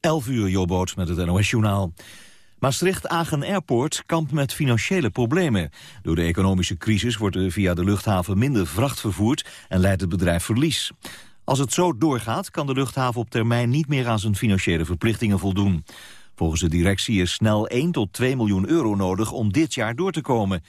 11 uur, Jobboot met het NOS-journaal. Maastricht-Agen Airport kampt met financiële problemen. Door de economische crisis wordt er via de luchthaven minder vracht vervoerd... en leidt het bedrijf verlies. Als het zo doorgaat, kan de luchthaven op termijn niet meer aan zijn financiële verplichtingen voldoen. Volgens de directie is snel 1 tot 2 miljoen euro nodig om dit jaar door te komen.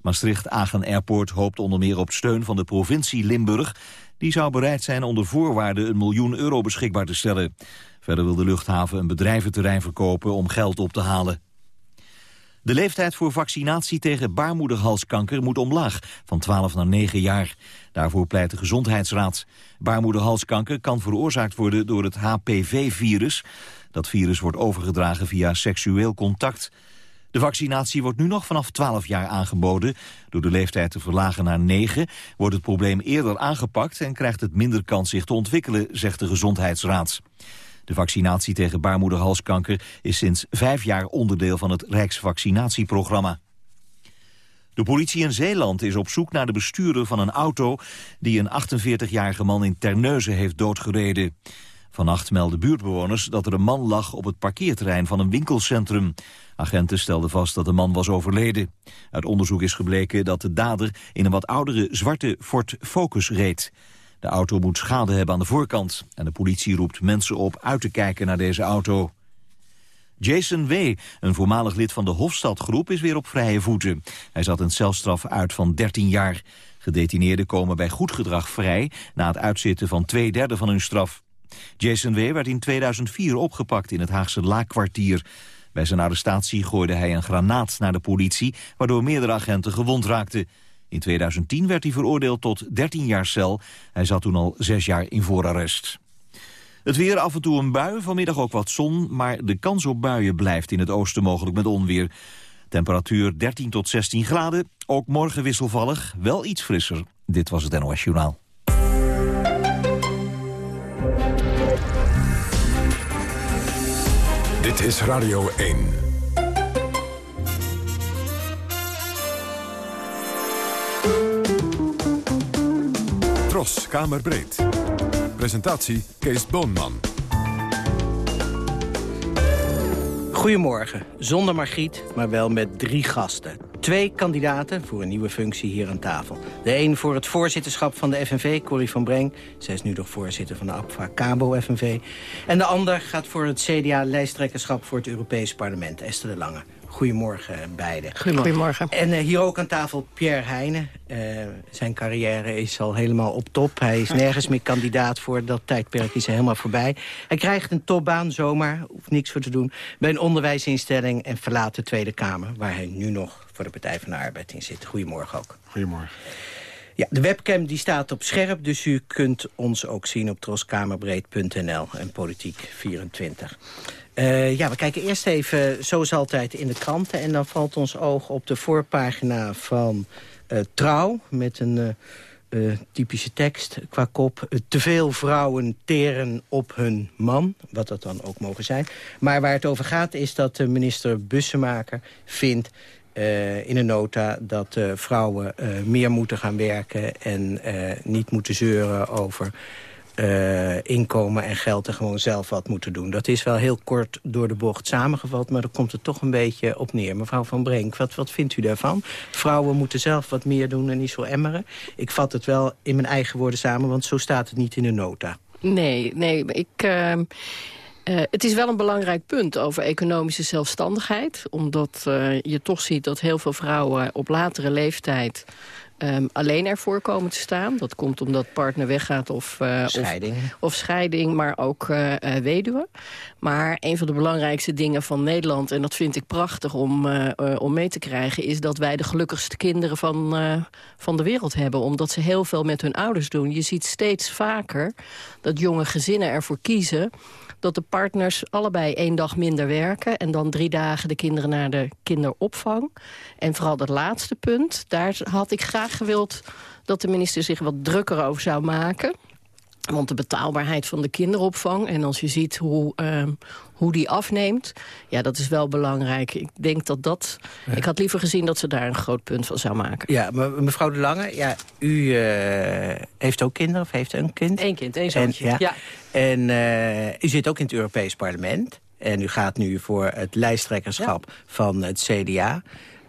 Maastricht-Agen Airport hoopt onder meer op steun van de provincie Limburg. Die zou bereid zijn onder voorwaarden een miljoen euro beschikbaar te stellen. Verder wil de luchthaven een bedrijventerrein verkopen om geld op te halen. De leeftijd voor vaccinatie tegen baarmoederhalskanker moet omlaag, van 12 naar 9 jaar. Daarvoor pleit de Gezondheidsraad. Baarmoederhalskanker kan veroorzaakt worden door het HPV-virus. Dat virus wordt overgedragen via seksueel contact. De vaccinatie wordt nu nog vanaf 12 jaar aangeboden. Door de leeftijd te verlagen naar 9 wordt het probleem eerder aangepakt... en krijgt het minder kans zich te ontwikkelen, zegt de Gezondheidsraad. De vaccinatie tegen baarmoederhalskanker is sinds vijf jaar onderdeel van het Rijksvaccinatieprogramma. De politie in Zeeland is op zoek naar de bestuurder van een auto... die een 48-jarige man in Terneuzen heeft doodgereden. Vannacht melden buurtbewoners dat er een man lag op het parkeerterrein van een winkelcentrum. Agenten stelden vast dat de man was overleden. Uit onderzoek is gebleken dat de dader in een wat oudere zwarte Ford Focus reed. De auto moet schade hebben aan de voorkant. En de politie roept mensen op uit te kijken naar deze auto. Jason W., een voormalig lid van de Hofstadgroep, is weer op vrije voeten. Hij zat een celstraf uit van 13 jaar. Gedetineerden komen bij goed gedrag vrij... na het uitzitten van twee derde van hun straf. Jason W. werd in 2004 opgepakt in het Haagse Laakkwartier. Bij zijn arrestatie gooide hij een granaat naar de politie... waardoor meerdere agenten gewond raakten. In 2010 werd hij veroordeeld tot 13 jaar cel. Hij zat toen al zes jaar in voorarrest. Het weer af en toe een bui, vanmiddag ook wat zon... maar de kans op buien blijft in het oosten mogelijk met onweer. Temperatuur 13 tot 16 graden, ook morgen wisselvallig, wel iets frisser. Dit was het NOS Journaal. Dit is Radio 1. Kamerbreed. Presentatie Kees Boonman. Goedemorgen, zonder Margriet, maar wel met drie gasten. Twee kandidaten voor een nieuwe functie hier aan tafel. De een voor het voorzitterschap van de FNV, Corrie van Breng. Zij is nu nog voorzitter van de APVA Cabo FNV. En de ander gaat voor het CDA-lijsttrekkerschap voor het Europees Parlement, Esther de Lange. Goedemorgen beiden. Goedemorgen. En uh, hier ook aan tafel Pierre Heijnen. Uh, zijn carrière is al helemaal op top. Hij is nergens meer kandidaat voor. Dat tijdperk is helemaal voorbij. Hij krijgt een topbaan zomaar, hoeft niks voor te doen... bij een onderwijsinstelling en verlaat de Tweede Kamer... waar hij nu nog voor de Partij van de Arbeid in zit. Goedemorgen ook. Goedemorgen. Ja, de webcam die staat op scherp, dus u kunt ons ook zien op troskamerbreed.nl en Politiek 24. Uh, ja, we kijken eerst even, zoals altijd, in de kranten. En dan valt ons oog op de voorpagina van uh, Trouw... met een uh, typische tekst qua kop. te veel vrouwen teren op hun man, wat dat dan ook mogen zijn. Maar waar het over gaat is dat minister Bussemaker vindt... in een nota dat vrouwen meer moeten gaan werken... en niet moeten zeuren over uh, inkomen en geld en gewoon zelf wat moeten doen. Dat is wel heel kort door de bocht samengevat, maar daar komt het toch een beetje op neer. Mevrouw Van Brenk, wat, wat vindt u daarvan? Vrouwen moeten zelf wat meer doen en niet zo emmeren. Ik vat het wel in mijn eigen woorden samen, want zo staat het niet in de nota. Nee, nee, ik... Uh... Uh, het is wel een belangrijk punt over economische zelfstandigheid. Omdat uh, je toch ziet dat heel veel vrouwen op latere leeftijd um, alleen ervoor komen te staan. Dat komt omdat partner weggaat of, uh, scheiding. Of, of, scheiding, maar ook uh, uh, weduwe. Maar een van de belangrijkste dingen van Nederland... en dat vind ik prachtig om, om mee te krijgen... is dat wij de gelukkigste kinderen van, van de wereld hebben. Omdat ze heel veel met hun ouders doen. Je ziet steeds vaker dat jonge gezinnen ervoor kiezen dat de partners allebei één dag minder werken... en dan drie dagen de kinderen naar de kinderopvang. En vooral dat laatste punt, daar had ik graag gewild... dat de minister zich wat drukker over zou maken... Want de betaalbaarheid van de kinderopvang... en als je ziet hoe, uh, hoe die afneemt, ja, dat is wel belangrijk. Ik denk dat dat... Ik had liever gezien dat ze daar een groot punt van zou maken. Ja, maar mevrouw De Lange, ja, u uh, heeft ook kinderen of heeft een kind? Eén kind, één zoontje, en, ja. ja. En uh, u zit ook in het Europees Parlement. En u gaat nu voor het lijsttrekkerschap ja. van het CDA...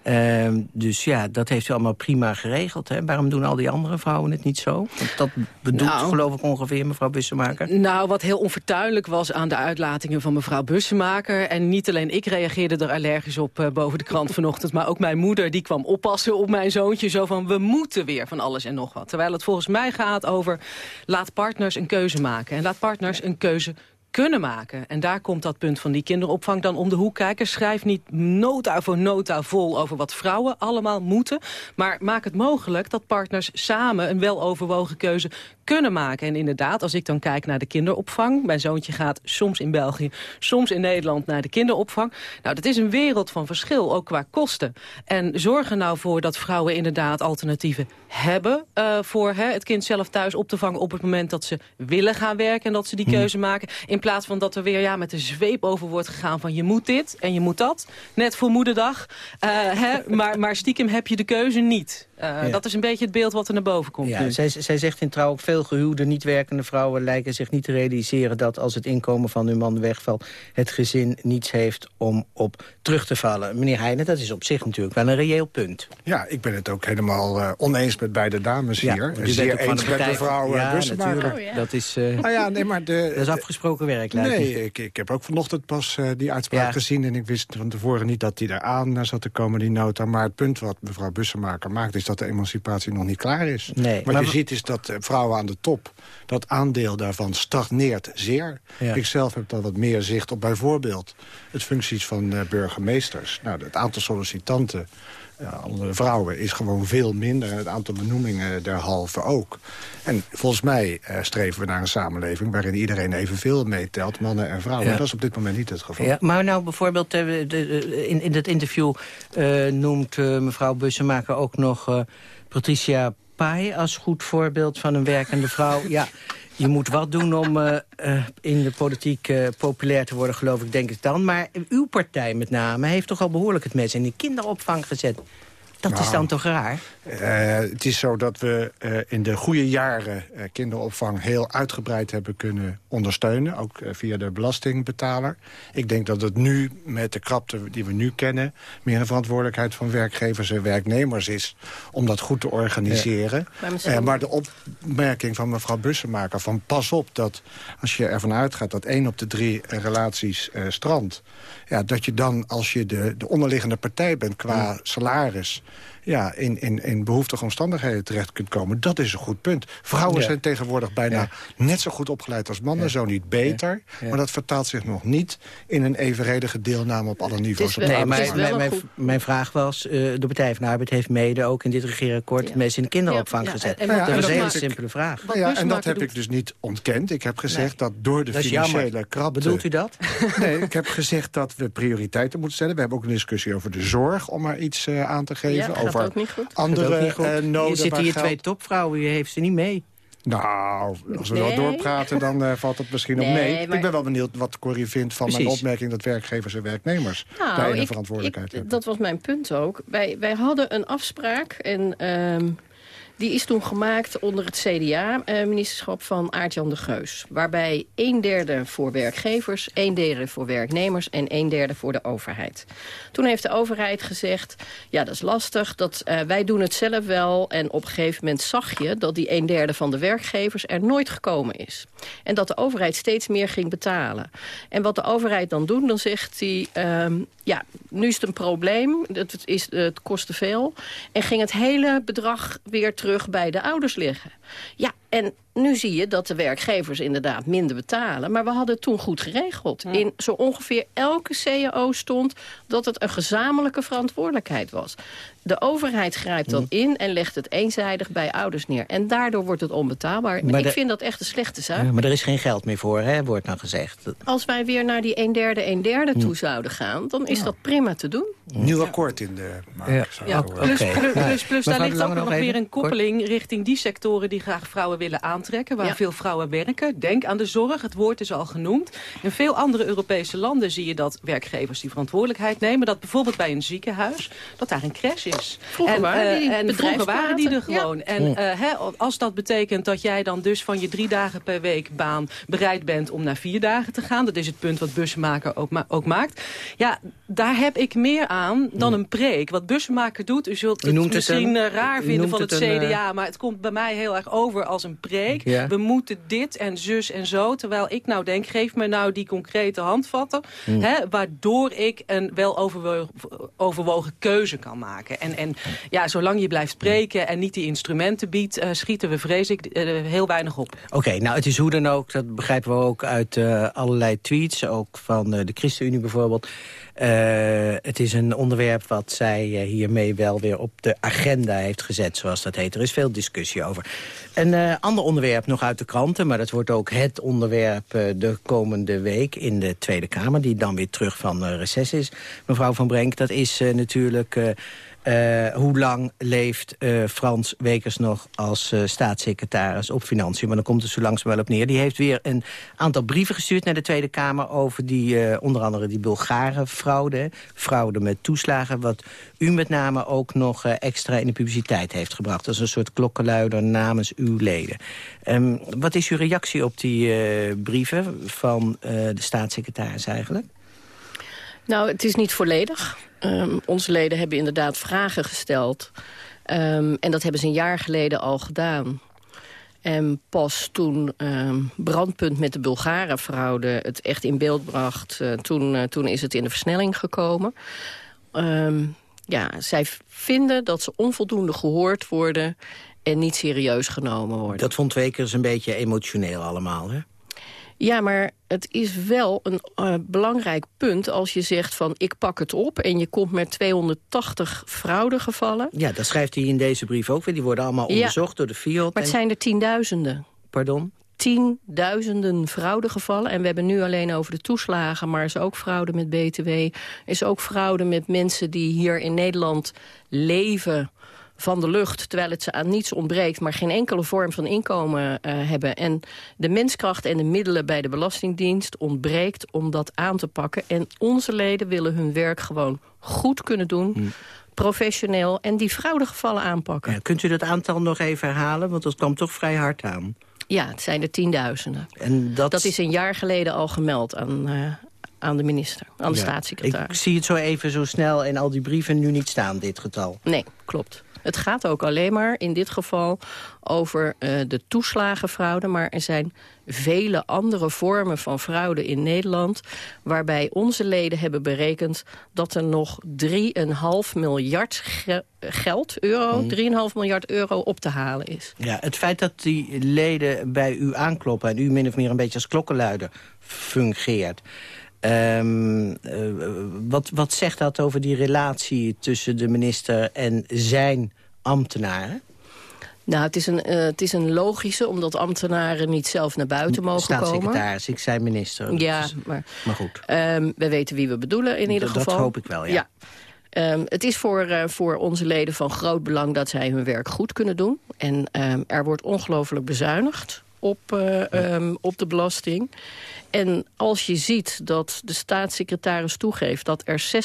Uh, dus ja, dat heeft u allemaal prima geregeld. Hè? Waarom doen al die andere vrouwen het niet zo? Want dat bedoelt nou, geloof ik ongeveer mevrouw Bussemaker. Nou, wat heel onvertuidelijk was aan de uitlatingen van mevrouw Bussemaker... en niet alleen ik reageerde er allergisch op uh, boven de krant vanochtend... maar ook mijn moeder die kwam oppassen op mijn zoontje. Zo van, we moeten weer van alles en nog wat. Terwijl het volgens mij gaat over... laat partners een keuze maken. En laat partners een keuze kunnen maken. En daar komt dat punt van die kinderopvang dan om de hoek kijken. Schrijf niet nota voor nota vol over wat vrouwen allemaal moeten. Maar maak het mogelijk dat partners samen een weloverwogen keuze kunnen maken. En inderdaad, als ik dan kijk naar de kinderopvang... mijn zoontje gaat soms in België, soms in Nederland naar de kinderopvang. Nou, dat is een wereld van verschil, ook qua kosten. En zorg er nou voor dat vrouwen inderdaad alternatieven hebben... Uh, voor hè, het kind zelf thuis op te vangen op het moment dat ze willen gaan werken... en dat ze die keuze maken. In plaats van dat er weer ja, met de zweep over wordt gegaan van... je moet dit en je moet dat, net voor moederdag. Uh, hè, maar, maar stiekem heb je de keuze niet. Uh, ja. Dat is een beetje het beeld wat er naar boven komt. Ja, zij, zij zegt in trouw ook veel gehuwde, niet werkende vrouwen... lijken zich niet te realiseren dat als het inkomen van hun man wegvalt... het gezin niets heeft om op terug te vallen. Meneer Heijnen, dat is op zich natuurlijk wel een reëel punt. Ja, ik ben het ook helemaal uh, oneens met beide dames ja, hier. U Zeer bent eens van de met mevrouw ja, Bussemaker. Oh, ja. Dat is, uh, nou ja, nee, maar de, dat is afgesproken werk, lijkt Nee, ik, ik heb ook vanochtend pas uh, die uitspraak Ja. gezien... en ik wist van tevoren niet dat die eraan zat te komen, die nota. Maar het punt wat mevrouw Bussemaker maakt... is dat de emancipatie nog niet klaar is. Nee, Wat maar je ziet is dat uh, vrouwen aan de top... dat aandeel daarvan stagneert zeer. Ja. Ik zelf heb dan wat meer zicht op bijvoorbeeld... het functies van uh, burgemeesters. Nou, het aantal sollicitanten... Ja, andere vrouwen is gewoon veel minder. En het aantal benoemingen derhalve ook. En volgens mij uh, streven we naar een samenleving... waarin iedereen evenveel meetelt, mannen en vrouwen. Ja. Dat is op dit moment niet het geval. Ja, maar nou bijvoorbeeld eh, de- de- in, in dat interview eh, noemt eh, mevrouw Bussemaker ook nog eh, Patricia Pai als goed voorbeeld van een werkende vrouw. Ja, je moet wat doen om eh, eh, in de politiek eh, populair te worden, geloof ik, denk ik dan. Maar uw partij met name heeft toch al behoorlijk het mes in de kinderopvang gezet. Dat is Nou. dan toch raar? Het is zo dat we in de goede jaren kinderopvang heel uitgebreid hebben kunnen ondersteunen. Ook via de belastingbetaler. Ik denk dat het nu met de krapte die we nu kennen... meer een verantwoordelijkheid van werkgevers en werknemers is... om dat goed te organiseren. Maar Maar, misschien- maar de opmerking van mevrouw Bussemaker van pas op... dat als je ervan uitgaat dat één op de drie relaties strandt... Ja, dat je dan, als je de, de onderliggende partij bent qua salaris... Ja, in, in, in behoeftige omstandigheden terecht kunt komen. Dat is een goed punt. Vrouwen Ja. zijn tegenwoordig bijna Ja. net zo goed opgeleid als mannen. Zo niet beter. Ja. Maar dat vertaalt zich nog niet in een evenredige deelname op alle niveaus. wel- Nee, is maar mijn, mijn, mijn vraag was, eh, de Partij van de Arbeid heeft mede ook in dit regeerakkoord... Ja. mes in de kinderopvang Ja, ja, gezet. en wat dat was een hele simpele vraag. Nou ja, en dat heb doet- ik dus niet ontkend. Ik heb gezegd Nee. dat door de Dat is financiële krapte... Bedoelt u dat? Nee, ik heb gezegd dat we prioriteiten moeten stellen. We hebben ook een discussie over de zorg, om maar iets uh, aan te geven. Over ook niet goed. andere ook niet goed. noden Hier zitten hier geld- twee topvrouwen, u heeft ze niet mee. Nou, als we Nee. wel doorpraten, dan uh, valt het misschien op Nee, mee. maar- Ik ben wel benieuwd wat Corrie vindt van mijn opmerking... dat werkgevers en werknemers Nou, daarin een ik- verantwoordelijkheid ik- hebben. Dat was mijn punt ook. Wij, wij hadden een afspraak en ehm, die is toen gemaakt onder het CDA-ministerschap van Aart-Jan de Geus. Waarbij een derde voor werkgevers, een derde voor werknemers en een derde voor de overheid. Toen heeft de overheid gezegd, ja dat is lastig, dat, eh, wij doen het zelf wel. En op een gegeven moment zag je dat die een derde van de werkgevers er nooit gekomen is. En dat de overheid steeds meer ging betalen. En wat de overheid dan doet, dan zegt hij... ehm, ja, nu is het een probleem, het, is, het kost te veel. En ging het hele bedrag weer terug bij de ouders liggen. Ja, en nu zie je dat de werkgevers inderdaad minder betalen. Maar we hadden het toen goed geregeld. In zo ongeveer elke CAO stond dat het een gezamenlijke verantwoordelijkheid was. De overheid grijpt dan in en legt het eenzijdig bij ouders neer. En daardoor wordt het onbetaalbaar. Maar ik de- vind dat echt een slechte zaak. Ja, maar er is geen geld meer voor, hè, wordt dan gezegd. Als wij weer naar die een derde, een derde toe zouden gaan... dan is dat prima te doen. Nieuw akkoord in de maak. Ja. plus, plus, Nou, plus, plus daar ligt ook nog nog weer een koppeling richting die sectoren die graag vrouwen willen aantrekken... waar veel vrouwen werken. Denk aan de zorg, het woord is al genoemd. In veel andere Europese landen zie je dat werkgevers die verantwoordelijkheid nemen. Dat bijvoorbeeld bij een ziekenhuis, dat daar een crash is. Vroeger en, waren die en vroeger waren die er gewoon. Ja. En hè, als dat betekent dat jij dan dus van je drie dagen per week baan... bereid bent om naar vier dagen te gaan... dat is het punt wat bussenmaker ook, ma ook maakt... ja, daar heb ik meer aan dan een preek. Wat bussenmaker doet, u zult het misschien het een, raar vinden van het, het een, CDA... maar het komt bij mij heel erg over als een preek. Ja. We moeten dit en zus en zo. Terwijl ik nou denk, geef me nou die concrete handvatten... Mm. Hè, waardoor ik een wel overwogen, overwogen keuze kan maken. En, en ja, zolang je blijft spreken en niet die instrumenten biedt... Uh, schieten we, vrees ik, uh, heel weinig op. Oké, okay, nou het is hoe dan ook, dat begrijpen we ook uit uh, allerlei tweets... ook van de ChristenUnie bijvoorbeeld... Uh, het is een onderwerp wat zij uh, hiermee wel weer op de agenda heeft gezet, zoals dat heet. Er is veel discussie over. Een uh, ander onderwerp nog uit de kranten, maar dat wordt ook het onderwerp de komende week in de Tweede Kamer, die dan weer terug van reces is. Mevrouw Van Brenk, dat is natuurlijk... Uh, hoe lang leeft uh, Frans Wekers nog als uh, staatssecretaris op Financiën? Maar dan komt het zo langzaam wel op neer. Die heeft weer een aantal brieven gestuurd naar de Tweede Kamer... over die, onder andere die Bulgare fraude. Fraude met toeslagen, wat u met name ook nog extra in de publiciteit heeft gebracht. Dat is een soort klokkenluider namens uw leden. Um, wat is uw reactie op die brieven van de staatssecretaris eigenlijk? Nou, het is niet volledig. Um, onze leden hebben inderdaad vragen gesteld. Um, en dat hebben ze een jaar geleden al gedaan. En pas toen um, Brandpunt met de Bulgare-fraude het echt in beeld bracht... Uh, toen, uh, toen is het in de versnelling gekomen. ja, zij vinden dat ze onvoldoende gehoord worden... en niet serieus genomen worden. Dat vond Wekers een beetje emotioneel allemaal, hè? Ja, maar het is wel een uh, belangrijk punt als je zegt van ik pak het op... en je komt met 280 fraudegevallen. Ja, dat schrijft hij in deze brief ook weer. Die worden allemaal onderzocht ja, door de FIOD. Maar het en... zijn er tienduizenden. Pardon? tienduizenden fraudegevallen. En we hebben nu alleen over de toeslagen, maar er is ook fraude met BTW. Er is ook fraude met mensen die hier in Nederland leven van de lucht... terwijl het ze aan niets ontbreekt... maar geen enkele vorm van inkomen uh, hebben. En de menskracht en de middelen bij de Belastingdienst ontbreekt... om dat aan te pakken. En onze leden willen hun werk gewoon goed kunnen doen... Hmm professioneel en die fraudegevallen aanpakken. Ja, kunt u dat aantal nog even herhalen? Want dat kwam toch vrij hard aan. Ja, het zijn er tienduizenden. En dat... dat is een jaar geleden al gemeld aan, uh, aan de minister, aan de ja, staatssecretaris. Ik zie het zo even zo snel in al die brieven nu niet staan, dit getal. Nee, klopt. Het gaat ook alleen maar in dit geval over uh, de toeslagenfraude. Maar er zijn vele andere vormen van fraude in Nederland... waarbij onze leden hebben berekend dat er nog 3,5 miljard ge geld, euro, mm. 3,5 miljard euro op te halen is. Ja, het feit dat die leden bij u aankloppen... en u min of meer een beetje als klokkenluider fungeert... Um, uh, wat, wat zegt dat over die relatie tussen de minister en zijn ambtenaren? Nou, het is, een, uh, het is een logische, omdat ambtenaren niet zelf naar buiten mogen komen. Staatssecretaris, ik zei minister. Ja, is, maar, maar goed. Um, we weten wie we bedoelen in ieder dat, geval. Dat hoop ik wel, ja. ja. Um, het is voor, uh, voor onze leden van groot belang dat zij hun werk goed kunnen doen. En er wordt ongelooflijk bezuinigd op, uh, um, op de belasting. En als je ziet dat de staatssecretaris toegeeft... dat er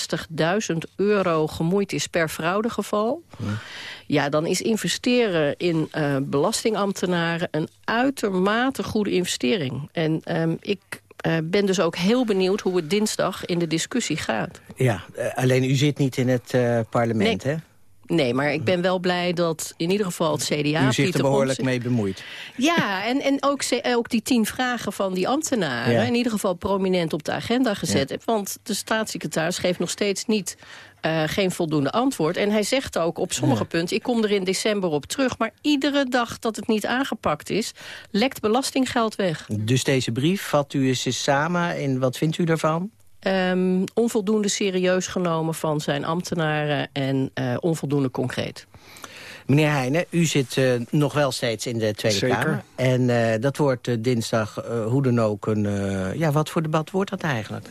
60.000 euro gemoeid is per fraudegeval... Ja. ja, dan is investeren in uh, belastingambtenaren... een uitermate goede investering. En um, ik uh, ben dus ook heel benieuwd hoe het dinsdag in de discussie gaat. Ja, uh, alleen u zit niet in het uh, parlement, nee. hè? Nee, maar ik ben wel blij dat in ieder geval het CDA... U zich er behoorlijk mee bemoeid. Ja, en, en ook, ook die tien vragen van die ambtenaren... Ja. in ieder geval prominent op de agenda gezet. Ja. Want de staatssecretaris geeft nog steeds niet... Uh, geen voldoende antwoord. En hij zegt ook op sommige ja. punten... ik kom er in december op terug... maar iedere dag dat het niet aangepakt is... lekt belastinggeld weg. Dus deze brief vat u eens samen. En wat vindt u daarvan? Um, onvoldoende serieus genomen van zijn ambtenaren en uh, onvoldoende concreet. Meneer Heijnen, u zit uh, nog wel steeds in de Tweede Zeker. Kamer. En uh, dat wordt uh, dinsdag hoe dan ook een... ja, wat voor debat wordt dat eigenlijk?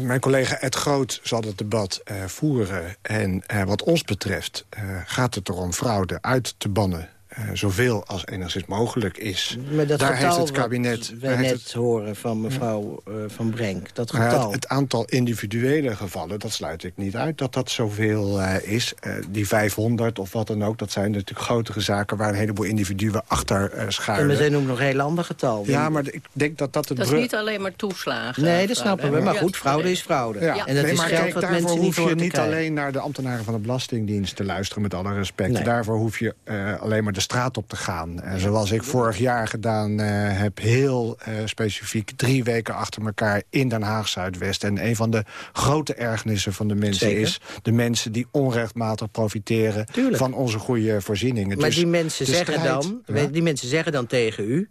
mijn collega Ed Groot zal het debat voeren. En wat ons betreft gaat het erom fraude uit te bannen eh, zoveel als enigszins mogelijk is. Maar dat Daar getal heeft het kabinet... wij daar net het, horen van mevrouw eh, Van Brenk, dat getal... het, het aantal individuele gevallen, dat sluit ik niet uit dat dat zoveel eh, is. Eh, die 500 of wat dan ook, dat zijn natuurlijk grotere zaken... waar een heleboel individuen achter eh en schuilen. meteen ook nog een heel ander getal. Ja, maar ik denk dat dat het... Dat is niet alleen maar toeslagen. Nee, dat snappen we. Maar goed, fraude is fraude. Ja. En dat nee, is geld kijk, wat mensen niet hoef je niet krijgen. alleen naar de ambtenaren van de Belastingdienst te luisteren, met alle respect. Nee. Daarvoor hoef je eh, alleen maar de straat op te gaan. Eh, zoals ik vorig jaar gedaan eh, heb, heel eh, specifiek drie weken achter elkaar in Den Haag Zuidwest. En een van de grote ergernissen van de mensen Zeker. is de mensen die onrechtmatig profiteren Tuurlijk. van onze goede voorzieningen. Maar Dus die mensen, zeggen strijd- dan, Ja? die mensen zeggen dan tegen u...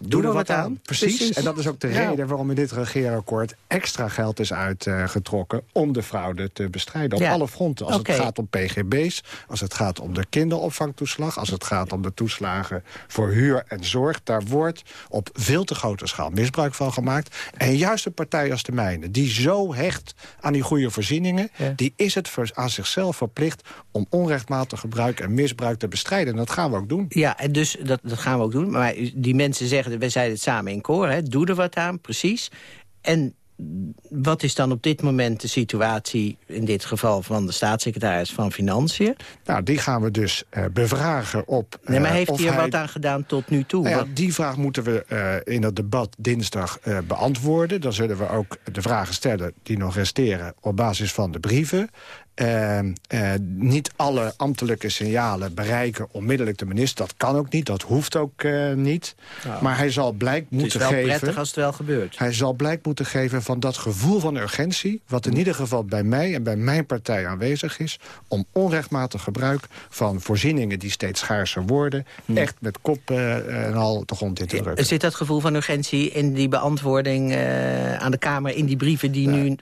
Doe er wat aan. Precies. En dat is ook de Ja. reden waarom in dit regeerakkoord extra geld is uitgetrokken om de fraude te bestrijden op Ja. alle fronten. Als het gaat om pgb's, als het gaat om de kinderopvangtoeslag, als het gaat om de toeslagen voor huur en zorg. Daar wordt op veel te grote schaal misbruik van gemaakt. En juist een partij als de mijne, die zo hecht aan die goede voorzieningen, Ja. die is het aan zichzelf verplicht om onrechtmatig gebruik en misbruik te bestrijden. En dat gaan we ook doen. Ja, en dus dat, dat gaan we ook doen. Maar die mensen zeggen, wij zeiden het samen in koor, hè, doe er wat aan, precies. En wat is dan op dit moment de situatie... in dit geval van de staatssecretaris van Financiën? Nou, die gaan we dus eh, bevragen op... Nee, maar eh, heeft hij er wat aan gedaan tot nu toe? Nou ja, die vraag moeten we eh, in het debat dinsdag beantwoorden. Dan zullen we ook de vragen stellen die nog resteren op basis van de brieven. Eh, eh, niet alle ambtelijke signalen bereiken onmiddellijk de minister. Dat kan ook niet, dat hoeft ook eh, niet. Maar hij zal blijk het is moeten wel geven... prettig als het wel gebeurt. Hij zal blijk moeten geven van dat gevoel van urgentie... wat in ieder geval bij mij en bij mijn partij aanwezig is... om onrechtmatig gebruik van voorzieningen die steeds schaarser worden... echt met kop eh, en al de grond in te drukken. Zit dat gevoel van urgentie in die beantwoording aan de Kamer... in die brieven die nu...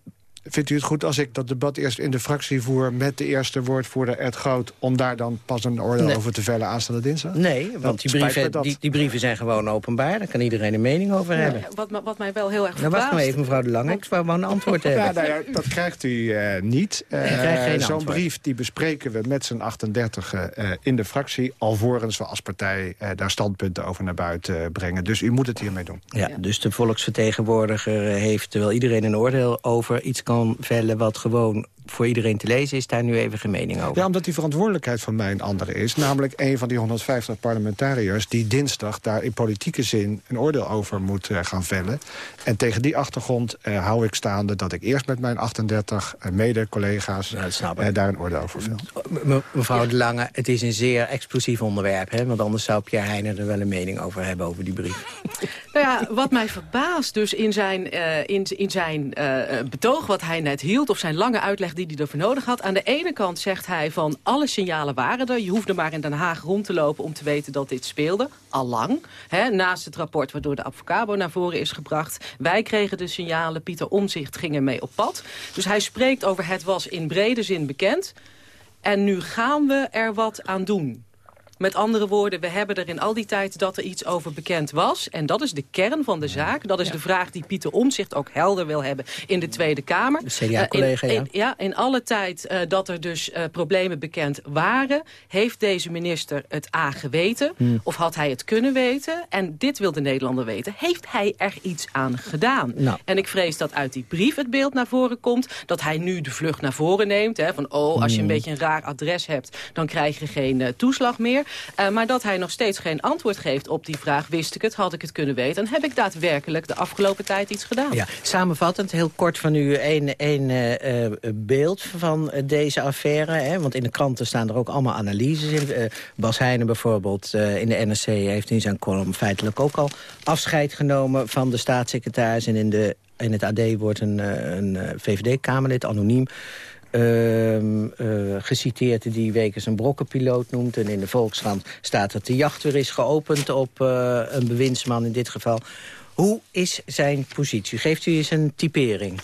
Vindt u het goed als ik dat debat eerst in de fractie voer... met de eerste woordvoerder Ed Groot... om daar dan pas een oordeel Nee. over te vellen aanstaande dinsdag? Nee, want die brieven, die, die brieven zijn gewoon openbaar. Daar kan iedereen een mening over hebben. Wat, wat mij wel heel erg Nou, wacht verbaast... maar even, mevrouw De Lange. Ik wou wel een antwoord hebben. Ja, nou ja, dat krijgt u eh, niet. Eh, Zo'n brief die bespreken we met z'n 38 eh, in de fractie... alvorens we als partij eh, daar standpunten over naar buiten brengen. Dus u moet het hiermee doen. Ja, dus de volksvertegenwoordiger heeft, terwijl iedereen een oordeel over iets kan vellen... wat gewoon voor iedereen te lezen is, daar nu even geen mening over. Ja, omdat die verantwoordelijkheid van mij een andere is. Namelijk een van die 150 parlementariërs... die dinsdag daar in politieke zin een oordeel over moet eh, gaan vellen. En tegen die achtergrond eh, hou ik staande... dat ik eerst met mijn 38 eh, mede-collega's daar een oordeel over vel. Me- mevrouw De Lange, het is een zeer explosief onderwerp. Hè? Want anders zou Pierre Heijnen er wel een mening over hebben, over die brief. Nou ja, wat mij verbaast dus in zijn, eh, in, in zijn eh, betoog wat hij net hield... of zijn lange uitleg die hij ervoor nodig had... aan de ene kant zegt hij van alle signalen waren er. Je hoefde maar in Den Haag rond te lopen om te weten dat dit speelde. Allang. Hè, naast het rapport waardoor de Avocabo naar voren is gebracht. Wij kregen de signalen, Pieter Omzicht ging ermee op pad. Dus hij spreekt over het was in brede zin bekend. En nu gaan we er wat aan doen. Met andere woorden, we hebben er in al die tijd dat er iets over bekend was. En dat is de kern van de zaak. Dat is de vraag die Pieter Omzicht ook helder wil hebben in de Tweede Kamer. De CDA-collega, Eh, in, ja. in- ja, in alle tijd eh, dat er dus eh, problemen bekend waren... heeft deze minister het A geweten? Hmm. Of had hij het kunnen weten? En dit wil de Nederlander weten. Heeft hij er iets aan gedaan? Nou. En ik vrees dat uit die brief het beeld naar voren komt... dat hij nu de vlucht naar voren neemt. Hè, van, oh, als je Hmm. een beetje een raar adres hebt... dan krijg je geen eh, toeslag meer. Eh, maar dat hij nog steeds geen antwoord geeft op die vraag... wist ik het, had ik het kunnen weten... dan heb ik daadwerkelijk de afgelopen tijd iets gedaan. Ja, samenvattend, heel kort van u eh, eh, beeld van deze affaire. Hè? Want in de kranten staan er ook allemaal analyses in. Bas Heijnen bijvoorbeeld in de NRC heeft in zijn column feitelijk ook al afscheid genomen van de staatssecretaris. En in, de, in het AD wordt een, een VVD-Kamerlid, anoniem, eh, geciteerd die Wekers een brokkenpiloot noemt. En in de Volkskrant staat dat de jacht weer is geopend op eh, een bewindsman in dit geval. Hoe is zijn positie? Geeft u eens een typering,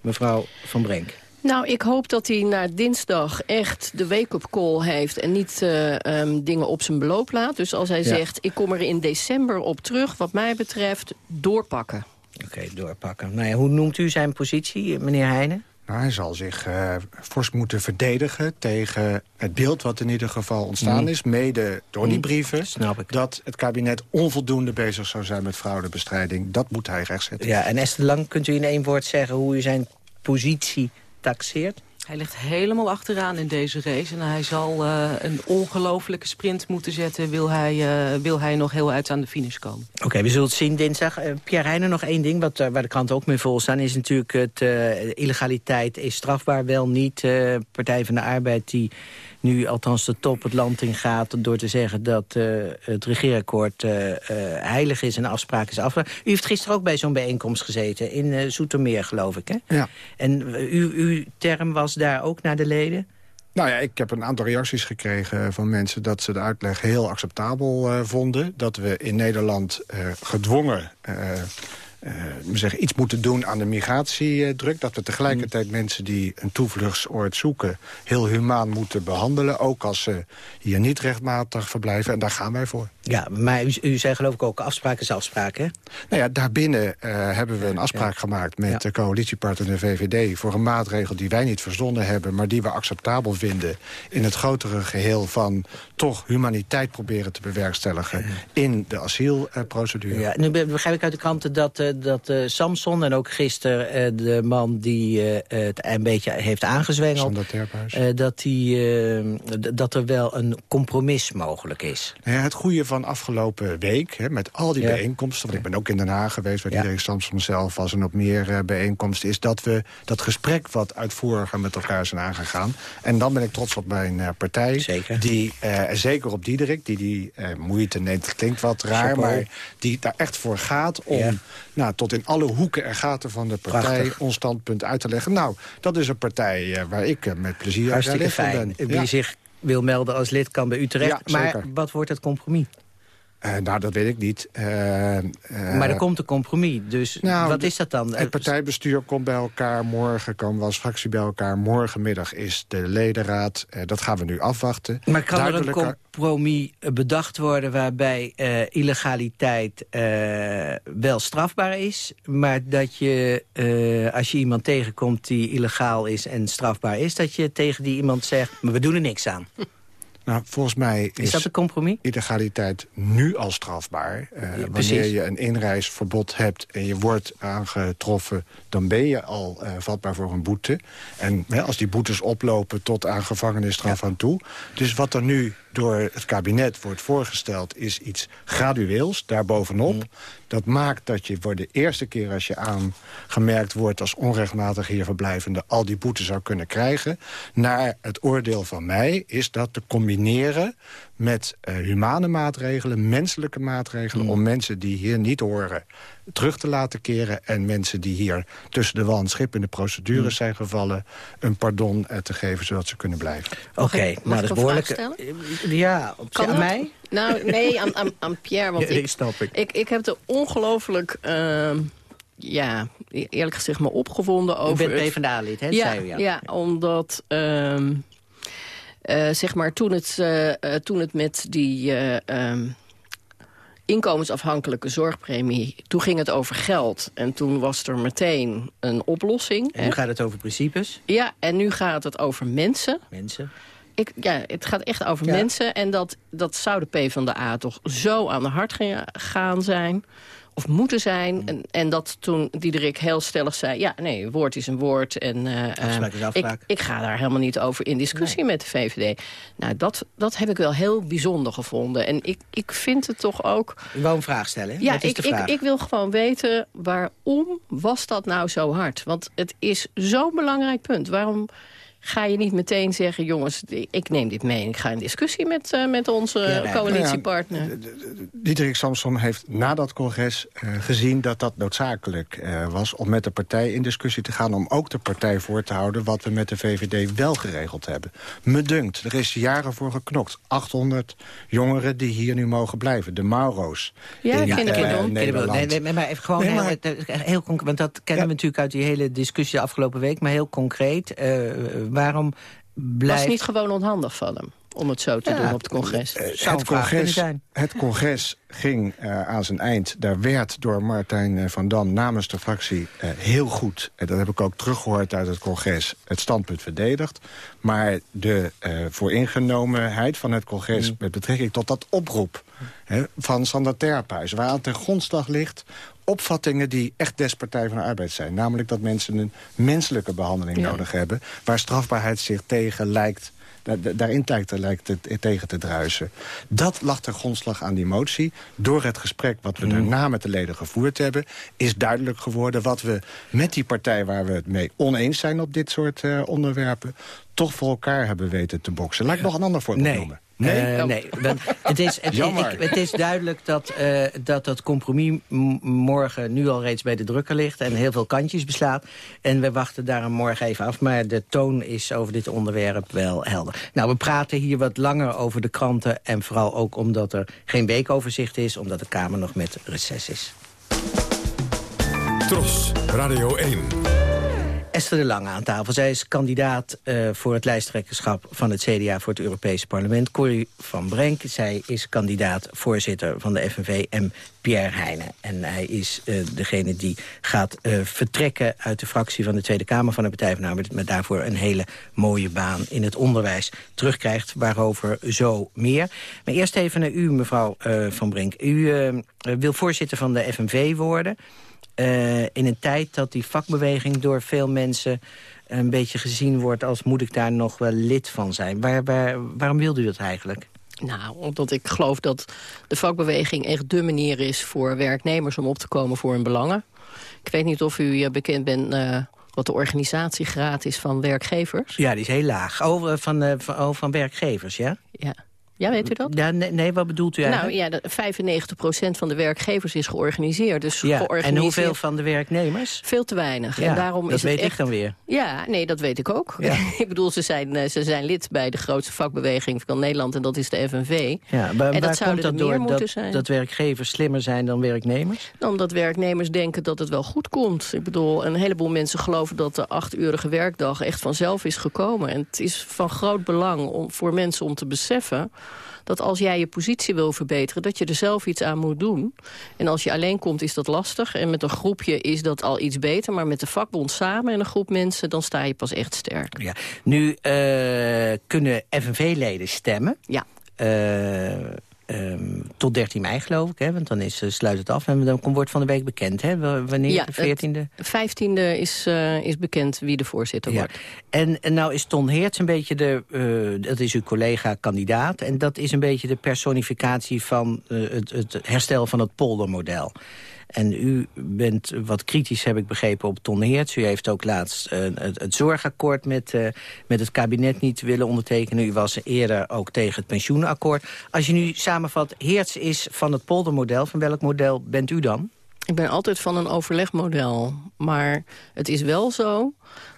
mevrouw Van Brenk? Nou, ik hoop dat hij na dinsdag echt de wake-up call heeft... en niet eh, ehm, dingen op zijn beloop laat. Dus als hij Ja. zegt, ik kom er in december op terug... wat mij betreft, doorpakken. Oké, doorpakken. Nou ja, hoe noemt u zijn positie, meneer Heijnen? Nou, hij zal zich uh, fors moeten verdedigen tegen het beeld wat in ieder geval ontstaan mm. is. Mede door die mm. brieven. Snap ik. Dat het kabinet onvoldoende bezig zou zijn met fraudebestrijding. Dat moet hij rechtzetten. Ja, en Esther Lang, kunt u in één woord zeggen hoe u zijn positie taxeert? Hij ligt helemaal achteraan in deze race. En hij zal uh, een ongelofelijke sprint moeten zetten... Wil hij, uh, wil hij nog heel uit aan de finish komen. Oké, we zullen het zien dinsdag. Uh, Pierre Heijnen, nog één ding, wat, waar de kranten ook mee vol staan... is natuurlijk het illegaliteit is strafbaar, wel niet. Partij van de Arbeid die nu althans de top het land in gaat... door te zeggen dat uh, het regeerakkoord uh, uh, heilig is en de afspraak is af. U heeft gisteren ook bij zo'n bijeenkomst gezeten, in Zoetermeer geloof ik, hè? Ja. En uw, uw term was daar ook naar de leden? Nou ja, ik heb een aantal reacties gekregen van mensen... dat ze de uitleg heel acceptabel vonden. Dat we in Nederland gedwongen... Uh, uh, zeggen, iets moeten doen aan de migratiedruk. Dat we tegelijkertijd mensen die een toevluchtsoord zoeken... heel humaan moeten behandelen. Ook als ze hier niet rechtmatig verblijven. En daar gaan wij voor. Ja, maar u, u zei geloof ik ook afspraken is afspraken, Nou ja, daarbinnen uh, hebben we een afspraak gemaakt... met de coalitiepartner de VVD... voor een maatregel die wij niet verzonnen hebben... maar die we acceptabel vinden in het grotere geheel van... toch humaniteit proberen te bewerkstelligen in de asielprocedure. Ja, nu begrijp ik uit de kranten dat uh, dat uh, Samson en ook gisteren uh, de man die uh, het een beetje heeft aangezwengeld... dat, die, dat er wel een compromis mogelijk is. Nou ja, het goede van afgelopen week, hè, met al die ja. bijeenkomsten... want ik ben ook in Den Haag geweest, waar ja. iedereen Samson zelf was... en op meer bijeenkomsten, is dat we dat gesprek wat uitvoeriger met elkaar zijn aangegaan. En dan ben ik trots op mijn partij. Zeker. Die, zeker op Diederik, die die moeite neemt, klinkt wat raar... Chapeau. maar die daar echt voor gaat om... Ja. Nou, tot in alle hoeken en gaten van de partij Prachtig. ons standpunt uit te leggen. Nou, dat is een partij uh, waar ik uh, met plezier Hartstikke lid van fijn. ben. Wie Ja. zich wil melden als lid kan bij u terecht. Ja, maar wat wordt het compromis? Uh, nou, dat weet ik niet. Uh, uh, maar er komt een compromis, dus nou, wat is dat dan? Het partijbestuur komt bij elkaar morgen, komen we als fractie bij elkaar. Morgenmiddag is de ledenraad. Uh, dat gaan we nu afwachten. Maar kan er een compromis bedacht worden... waarbij eh, illegaliteit eh, wel strafbaar is... maar dat je, eh, als je iemand tegenkomt die illegaal is en strafbaar is... dat je tegen die iemand zegt, maar we doen er niks aan. Nou, volgens mij Is is, dat een compromis? illegaliteit nu al strafbaar. Uh, wanneer je een inreisverbod hebt en je wordt aangetroffen... dan ben je al uh, vatbaar voor een boete. En hè, als die boetes oplopen tot aan gevangenisstraf aan toe. Dus wat er nu door het kabinet wordt voorgesteld... is iets gradueels, daarbovenop. Mm. Dat maakt dat je voor de eerste keer als je aangemerkt wordt... als onrechtmatig hier verblijvende al die boetes zou kunnen krijgen. Naar het oordeel van mij is dat te combineren met uh, humane maatregelen, menselijke maatregelen... Mm. om mensen die hier niet horen terug te laten keren... en mensen die hier tussen de wal en schip in de procedures Mm. zijn gevallen... een pardon uh, te geven, zodat ze kunnen blijven. Oké, mag nou dat is behoorlijk... vraag Ja, op Kan aan mij? Nou, nee, aan, aan, aan Pierre, want Ja, ik, snap ik. ik, ik heb er ongelooflijk, ehm, ja, e- eerlijk gezegd, me opgewonden U over bent het- PvdA-lid, hè? ja, zei u, ja. ja. omdat ehm, eh, zeg maar toen het, eh, eh, toen het met die eh, ehm, inkomensafhankelijke zorgpremie, toen ging het over geld en toen was er meteen een oplossing. En nu gaat het over principes, Ja, en nu gaat het over mensen. mensen. Ik, ja, het gaat echt over Ja. mensen. En dat, dat zou de PvdA toch zo aan de hart gaan zijn. Of moeten zijn. Mm. En, en dat toen Diederik heel stellig zei... ja, nee, woord is een woord. En, eh, Afspraak is eh, afspraak. Ik, ik ga daar helemaal niet over in discussie met de VVD. Nou, dat, dat heb ik wel heel bijzonder gevonden. En ik, ik vind het toch ook... U wou een vraag stellen, hè? Ja, ik, ik, ik wil gewoon weten waarom was dat nou zo hard? Want het is zo'n belangrijk punt. Waarom ga je niet meteen zeggen... jongens, ik neem dit mee en ik ga in discussie met, uh, met onze Ja, nee. coalitiepartner. Diederik Samson heeft na dat congres uh, gezien dat dat noodzakelijk uh, was... om met de partij in discussie te gaan... om ook de partij voor te houden wat we met de VVD wel geregeld hebben. Me dunkt, er is jaren voor geknokt. 800 jongeren die hier nu mogen blijven. De Mauro's Ja, in uh, Nederland. Nee, nee, maar even gewoon Nee, heel, maar- eh, heel concreet, want dat kennen Ja. we natuurlijk uit die hele discussie de afgelopen week, maar heel concreet. Waarom Was blijft... niet gewoon onhandig van hem. Om het zo te Ja, doen op het congres. Eh, Zou het, congres, zijn. het congres ging eh, aan zijn eind. Daar werd door Martijn eh, van Dam namens de fractie eh, heel goed... en dat heb ik ook teruggehoord uit het congres... het standpunt verdedigd. Maar de eh vooringenomenheid van het congres... Mm. met betrekking tot dat oproep hè, van Sander Terphuis... waaraan ten grondslag ligt opvattingen die echt des Partij van de Arbeid zijn. Namelijk dat mensen een menselijke behandeling Ja. nodig hebben... waar strafbaarheid zich tegen lijkt da- da- daarin lijkt, lijkt het tegen te druisen. Dat lag ter grondslag aan die motie. Door het gesprek wat we daarna met de leden gevoerd hebben... is duidelijk geworden wat we met die partij... waar we het mee oneens zijn op dit soort eh, onderwerpen... toch voor elkaar hebben weten te boksen. Laat ik nog een ander voorbeeld Nee. noemen. Nee, Oh. nee. want het, is, het, Jammer. ik- het is duidelijk dat, eh, dat dat compromis morgen nu al reeds bij de drukker ligt... en heel veel kantjes beslaat. En we wachten daar morgen even af. Maar de toon is over dit onderwerp wel helder. Nou, we praten hier wat langer over de kranten... en vooral ook omdat er geen weekoverzicht is... omdat de Kamer nog met reces is. Tros, Radio 1. Esther de Lange aan tafel. Zij is kandidaat eh, voor het lijsttrekkerschap van het CDA voor het Europese parlement. Corrie van Brenk, zij is kandidaat voorzitter van de FNV en Pierre Heijnen. En hij is eh, degene die gaat eh, vertrekken uit de fractie van de Tweede Kamer van de Partij van Arbeid... maar daarvoor een hele mooie baan in het onderwijs terugkrijgt. Waarover zo meer. Maar eerst even naar u, mevrouw van Brenk. U wil voorzitter van de FNV worden... Eh, in een tijd dat die vakbeweging door veel mensen een beetje gezien wordt... als moet ik daar nog wel lid van zijn. Waar, waar, waarom wilde u dat eigenlijk? Nou, omdat ik geloof dat de vakbeweging echt de manier is voor werknemers om op te komen voor hun belangen. Ik weet niet of u eh, bekend bent eh, wat de organisatiegraad is van werkgevers. Ja, die is heel laag. Oh, eh, van, van, oh, van werkgevers, ja? Ja, ja weet u dat? ja nee, nee, wat bedoelt u Nou eigenlijk? ja, de 95% van de werkgevers is georganiseerd. Dus ja, georganiseerd en hoeveel van de werknemers? Veel te weinig. Ja, en daarom dat is het weet echt... ik dan weer. Ja, nee, dat weet ik ook. Ja. ik bedoel, ze zijn, eh, ze zijn lid bij de grootste vakbeweging van Nederland... en dat is de FNV. Ja, maar en waar dat komt dat door dat, zijn. dat werkgevers slimmer zijn dan werknemers? Omdat werknemers denken dat het wel goed komt. Ik bedoel, een heleboel mensen geloven dat de achtuurige werkdag echt vanzelf is gekomen. En het is van groot belang om, voor mensen om te beseffen dat als jij je positie wil verbeteren... dat je er zelf iets aan moet doen. En als je alleen komt is dat lastig. En met een groepje is dat al iets beter. Maar met de vakbond samen en een groep mensen... dan sta je pas echt sterk. Ja. Nu eh, kunnen FNV-leden stemmen. Ja. Eh, ehm, tot 13 mei geloof ik, hè, want dan is, eh, sluit het af. En dan komt- wordt van de week bekend, hè? Wanneer? Ja, de 14e? De vijftiende is, eh, is bekend wie de voorzitter Ja. wordt. En, en nou is Ton Heerts een beetje de, eh, dat is uw collega-kandidaat... en dat is een beetje de personificatie van het, het herstel van het poldermodel. En u bent wat kritisch, heb ik begrepen, op Ton Heerts. U heeft ook laatst eh, het, zorgakkoord met, eh, met het kabinet niet willen ondertekenen. U was eerder ook tegen het pensioenakkoord. Als je nu samenvat, Heerts is van het poldermodel. Van welk model bent u dan? Ik ben altijd van een overlegmodel. Maar het is wel zo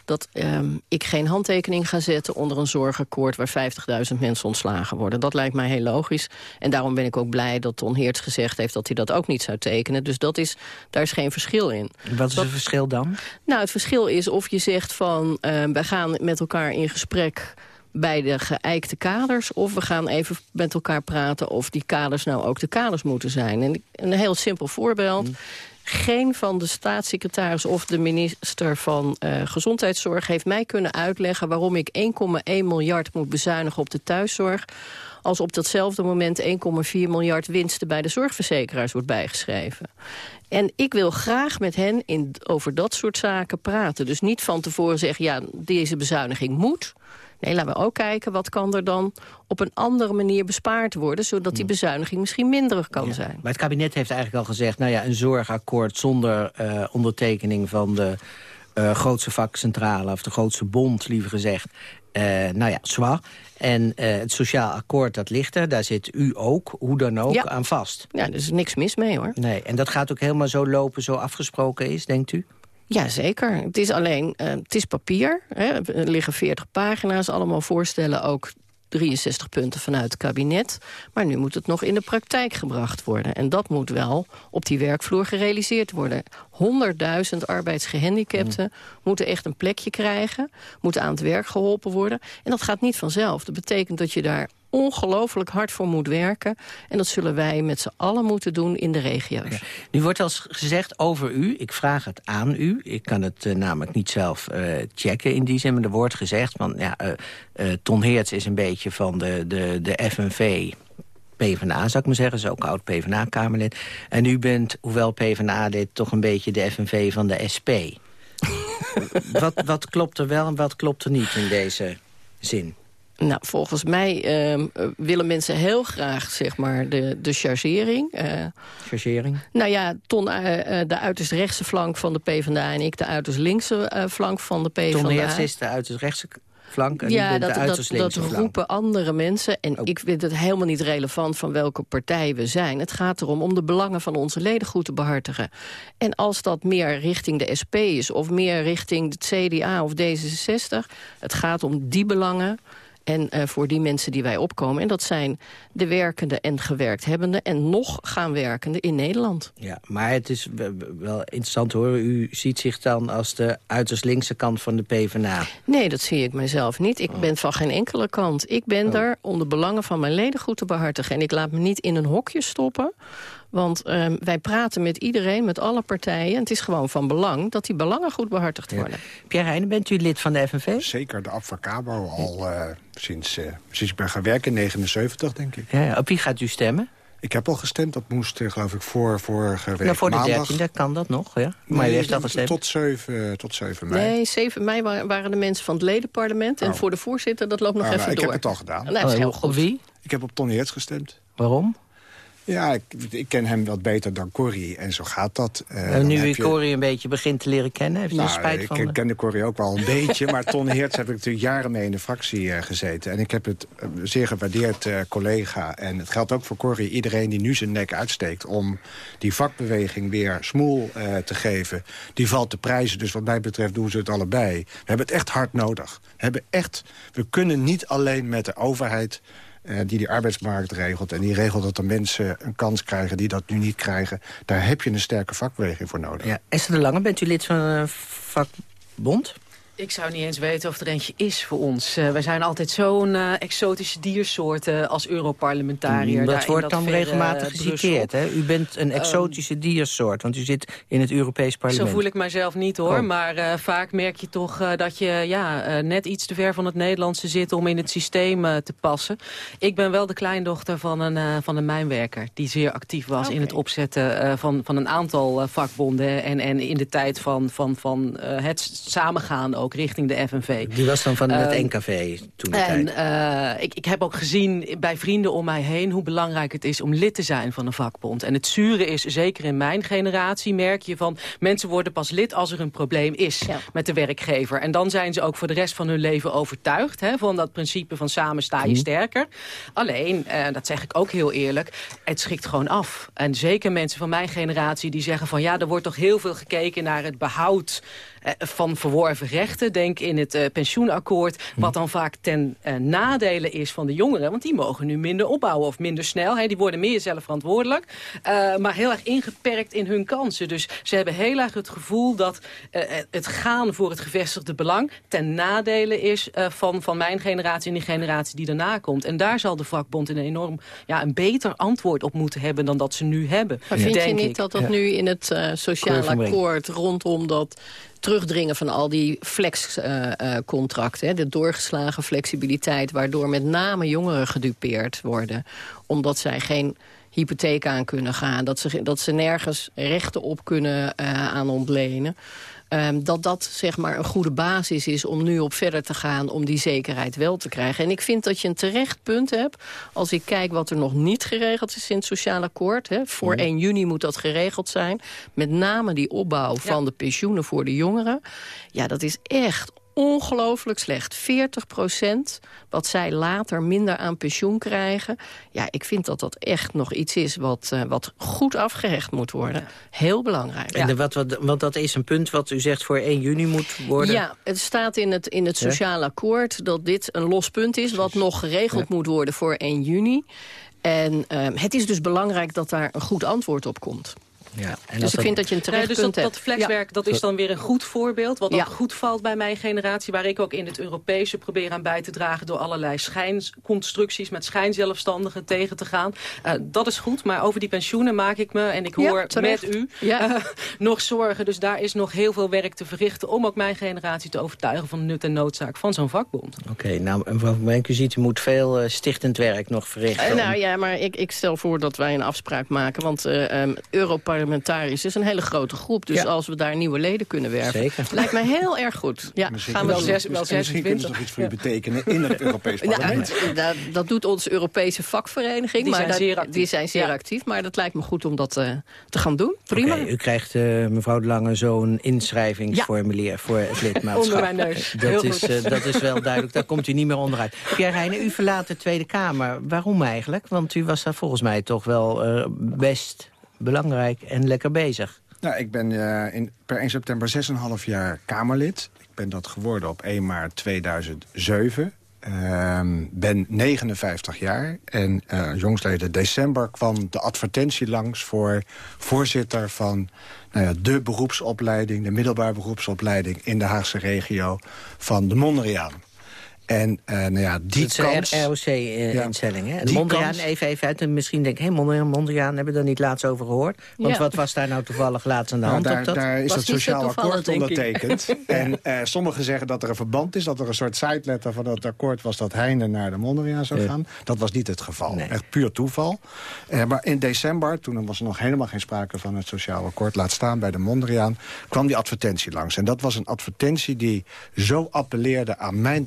dat ehm, ik geen handtekening ga zetten... onder een zorgakkoord waar 50.000 mensen ontslagen worden. Dat lijkt mij heel logisch. En daarom ben ik ook blij dat Ton Heerts gezegd heeft... dat hij dat ook niet zou tekenen. Dus dat is, daar is geen verschil in. Wat is het verschil dan? Nou, het verschil is of je zegt van... eh, wij gaan met elkaar in gesprek bij de geëikte kaders... of we gaan even met elkaar praten of die kaders nou ook de kaders moeten zijn. En een heel simpel voorbeeld. Geen van de staatssecretaris of de minister van eh, Gezondheidszorg... heeft mij kunnen uitleggen waarom ik 1,1 miljard moet bezuinigen op de thuiszorg als op datzelfde moment 1,4 miljard winsten bij de zorgverzekeraars wordt bijgeschreven. En ik wil graag met hen in, over dat soort zaken praten. Dus niet van tevoren zeggen, ja, deze bezuiniging moet. Nee, laten we ook kijken, wat kan er dan op een andere manier bespaard worden... zodat die bezuiniging misschien minder kan zijn. Maar het kabinet heeft eigenlijk al gezegd... nou ja, een zorgakkoord zonder eh, ondertekening van de eh, grootste vakcentrale... of de grootste bond, liever gezegd. Eh, nou ja, zwaar. En het sociaal akkoord, dat ligt er. Daar zit u ook, hoe dan ook, Ja. aan vast. Ja, er is niks mis mee, hoor. Nee, en dat gaat ook helemaal zo lopen, zo afgesproken is, denkt u? Ja, zeker. Het is alleen, eh, het is papier. Hè. Er liggen 40 pagina's, allemaal voorstellen ook 63 punten vanuit het kabinet. Maar nu moet het nog in de praktijk gebracht worden. En dat moet wel op die werkvloer gerealiseerd worden. 100.000 arbeidsgehandicapten moeten echt een plekje krijgen. Moeten aan het werk geholpen worden. En dat gaat niet vanzelf. Dat betekent dat je daar ongelooflijk hard voor moet werken. En dat zullen wij met z'n allen moeten doen in de regio's. Nu wordt als gezegd over u, ik vraag het aan u. Ik kan het uh, namelijk niet zelf uh, checken in die zin, maar er wordt gezegd... van ja, uh, Ton Heerts is een beetje van de, de, de FNV... PvdA, zou ik maar zeggen. Is ook oud PvdA-kamerlid. En u bent, hoewel PvdA-lid, toch een beetje de FNV van de SP. wat, wat klopt er wel en wat klopt er niet in deze zin? Nou, volgens mij uh, willen mensen heel graag zeg maar, de, de chargering. Uh, chargering? Nou ja, Ton, uh, de uiterst rechtse flank van de PvdA... en ik de uiterst linkse flank van de PvdA. Ton Heerts is de uiterst rechtse flank en ja, dat, dat, dat roepen andere mensen. En Oh. ik vind het helemaal niet relevant van welke partij we zijn. Het gaat erom om de belangen van onze leden goed te behartigen. En als dat meer richting de SP is... of meer richting het CDA of D66... het gaat om die belangen... En uh, voor die mensen die wij opkomen. En dat zijn de werkende en gewerkthebbenden... en nog gaan werkende in Nederland. Ja, maar het is wel interessant te horen. U ziet zich dan als de uiterst linkse kant van de PvdA. Nee, dat zie ik mijzelf niet. Ik oh. ben van geen enkele kant. Ik ben oh. er om de belangen van mijn leden goed te behartigen. En ik laat me niet in een hokje stoppen... Want uh, wij praten met iedereen, met alle partijen. En het is gewoon van belang dat die belangen goed behartigd worden. Ja. Pierre Heijnen, bent u lid van de FNV? Zeker, de Abfacabo al uh, sinds, uh, sinds ik ben gaan werken in 79, denk ik. Ja, op wie gaat u stemmen? Ik heb al gestemd, dat moest geloof ik voor vorige week nou, voor de maandag. 13e kan dat nog, ja? Maar nee, u heeft al gestemd? Tot 7, tot 7 mei. Nee, 7 mei waren de mensen van het ledenparlement. En oh. voor de voorzitter, dat loopt nog oh, even nou, door. Ik heb het al gedaan. Nou, goed. Op wie? Ik heb op Tony Hertz gestemd. Waarom? Ja, ik, ik, ken hem wat beter dan Corrie en zo gaat dat. Uh, en nu u je... Corrie een beetje begint te leren kennen, heeft u nou, er spijt ik van? Ik ken de Corrie ook wel een beetje, maar Ton Heerts heb ik natuurlijk jaren mee in de fractie uh, gezeten. En ik heb het uh, zeer gewaardeerd collega. En het geldt ook voor Corrie, iedereen die nu zijn nek uitsteekt... om die vakbeweging weer smoel te geven, die valt te prijzen. Dus wat mij betreft doen ze het allebei. We hebben het echt hard nodig. We, hebben echt, we kunnen niet alleen met de overheid die die arbeidsmarkt regelt. En die regelt dat de mensen een kans krijgen die dat nu niet krijgen. Daar heb je een sterke vakbeweging voor nodig. Ja. Esther de Lange, bent u lid van een vakbond? Ik zou niet eens weten of er eentje is voor ons. Uh, wij zijn altijd zo'n uh, exotische diersoort uh, als Europarlementariër. Mm, dat wordt dat dan verre, regelmatig geciteerd. Hè? U bent een exotische um, diersoort, want u zit in het Europees parlement. Zo voel ik mijzelf niet hoor, oh. maar vaak merk je toch dat je ja, net iets te ver van het Nederlandse zit om in het systeem te passen. Ik ben wel de kleindochter van een, van een mijnwerker die zeer actief was okay. in het opzetten van, van een aantal vakbonden. En, en in de tijd van, van, van het samengaan ook richting de FNV. Die was dan van het Uh, NKV toen de en, tijd. uh, ik, ik heb ook gezien bij vrienden om mij heen... hoe belangrijk het is om lid te zijn van een vakbond. En het zure is, zeker in mijn generatie, merk je van... mensen worden pas lid als er een probleem is Ja. met de werkgever. En dan zijn ze ook voor de rest van hun leven overtuigd... Hè, van dat principe van samen sta Mhm. je sterker. Alleen, uh, dat zeg ik ook heel eerlijk, het schrikt gewoon af. En zeker mensen van mijn generatie die zeggen van... ja, er wordt toch heel veel gekeken naar het behoud eh, van verworven rechten. Denk in het eh, pensioenakkoord, wat dan vaak ten eh, nadele is van de jongeren. Want die mogen nu minder opbouwen of minder snel. Hè. Die worden meer zelf verantwoordelijk. eh, maar heel erg ingeperkt in hun kansen. Dus ze hebben heel erg het gevoel dat eh, het gaan voor het gevestigde belang... ten nadele is eh, van, van mijn generatie en die generatie die daarna komt. En daar zal de vakbond een enorm ja, een beter antwoord op moeten hebben... dan dat ze nu hebben, Maar vind je niet ik. dat dat nu in het uh, Brink. akkoord rondom dat terugdringen van al die flexcontracten, uh, uh, de doorgeslagen flexibiliteit, waardoor met name jongeren gedupeerd worden, omdat zij geen hypotheek aan kunnen gaan, dat ze, dat ze nergens rechten op kunnen uh, aan ontlenen. Um, dat dat zeg maar een goede basis is om nu op verder te gaan... om die zekerheid wel te krijgen. En ik vind dat je een terecht punt hebt... als ik kijk wat er nog niet geregeld is in het sociaal akkoord. Hè. Voor Mhm. 1 juni moet dat geregeld zijn. Met name die opbouw van de pensioenen voor de jongeren. Ja, dat is echt ongelooflijk slecht. 40 procent, wat zij later minder aan pensioen krijgen. Ja, ik vind dat dat echt nog iets is wat, uh, wat goed afgerecht moet worden. Heel belangrijk. En de, wat, wat, want dat is een punt wat u zegt voor 1 juni moet worden? Ja, het staat in het, in het sociaal akkoord dat dit een los punt is... wat nog geregeld ja. moet worden voor 1 juni. En uh, het is dus belangrijk dat daar een goed antwoord op komt. Ja. En Dus ik vind dat je een Nee, terecht dus dat, punt hebt. dat flexwerk dat is dan weer een goed voorbeeld. Wat Ja. ook goed valt bij mijn generatie. Waar ik ook in het Europese probeer aan bij te dragen... door allerlei schijnconstructies met schijnzelfstandigen tegen te gaan. Eh, dat is goed, maar over die pensioenen maak ik me... en ik hoor met u Ja. eh, nog zorgen. Dus daar is nog heel veel werk te verrichten... om ook mijn generatie te overtuigen van de nut en noodzaak van zo'n vakbond. Oké, nou, mevrouw Menk, u ziet, u moet veel eh, stichtend werk nog verrichten. Om- nou ja, maar ik, ik stel voor dat wij een afspraak maken. Want eh um, Europarlementariërs is een hele grote groep. Dus Ja. als we daar nieuwe leden kunnen werven... Zeker. lijkt mij heel erg goed. Ja, gaan we wel zes- wel misschien- Misschien kunnen ze 26. toch iets voor u betekenen in het Europees Ja, Parlement. dat, dat doet onze Europese vakvereniging. Die maar zijn dat- zeer actief. Die zijn zeer Ja. actief, maar dat lijkt me goed om dat eh, te gaan doen. Prima. U krijgt, eh, mevrouw De Lange, zo'n inschrijvingsformulier voor het lidmaatschap. Onder mijn neus. Dat Heel is, eh, dat is wel duidelijk, daar komt u niet meer onderuit. Pierre Heijnen, u verlaat de Tweede Kamer. Waarom eigenlijk? Want u was daar volgens mij toch wel best belangrijk en lekker bezig. Nou, ik ben eh, in, per 1 september 6,5 jaar Kamerlid. Ik ben dat geworden op 1 maart 2007. Ehm, ben 59 jaar en eh jongsleden december kwam de advertentie langs... voor voorzitter van nou ja, de beroepsopleiding, de middelbare beroepsopleiding... in de Haagse regio van de Mondriaan. En eh, nou ja, die dat is kans... een ROC-instelling, hè? Die Mondriaan, kans- even, even uit. En misschien denk ik, hé, Mondriaan, Mondriaan, hebben we daar niet laatst over gehoord? Want Ja. wat was daar nou toevallig laatst aan de Nou, hand daar, op dat? daar is Was het sociaal akkoord ondertekend. en eh, sommigen zeggen dat er een verband is. Dat er een soort sideletter van dat akkoord was... dat Heine naar de Mondriaan zou Ja. gaan. Dat was niet het geval. Nee. Echt puur toeval. Eh, maar in december, toen was er nog helemaal geen sprake van het sociaal akkoord... laat staan bij de Mondriaan, kwam die advertentie langs. En dat was een advertentie die zo appelleerde aan mijn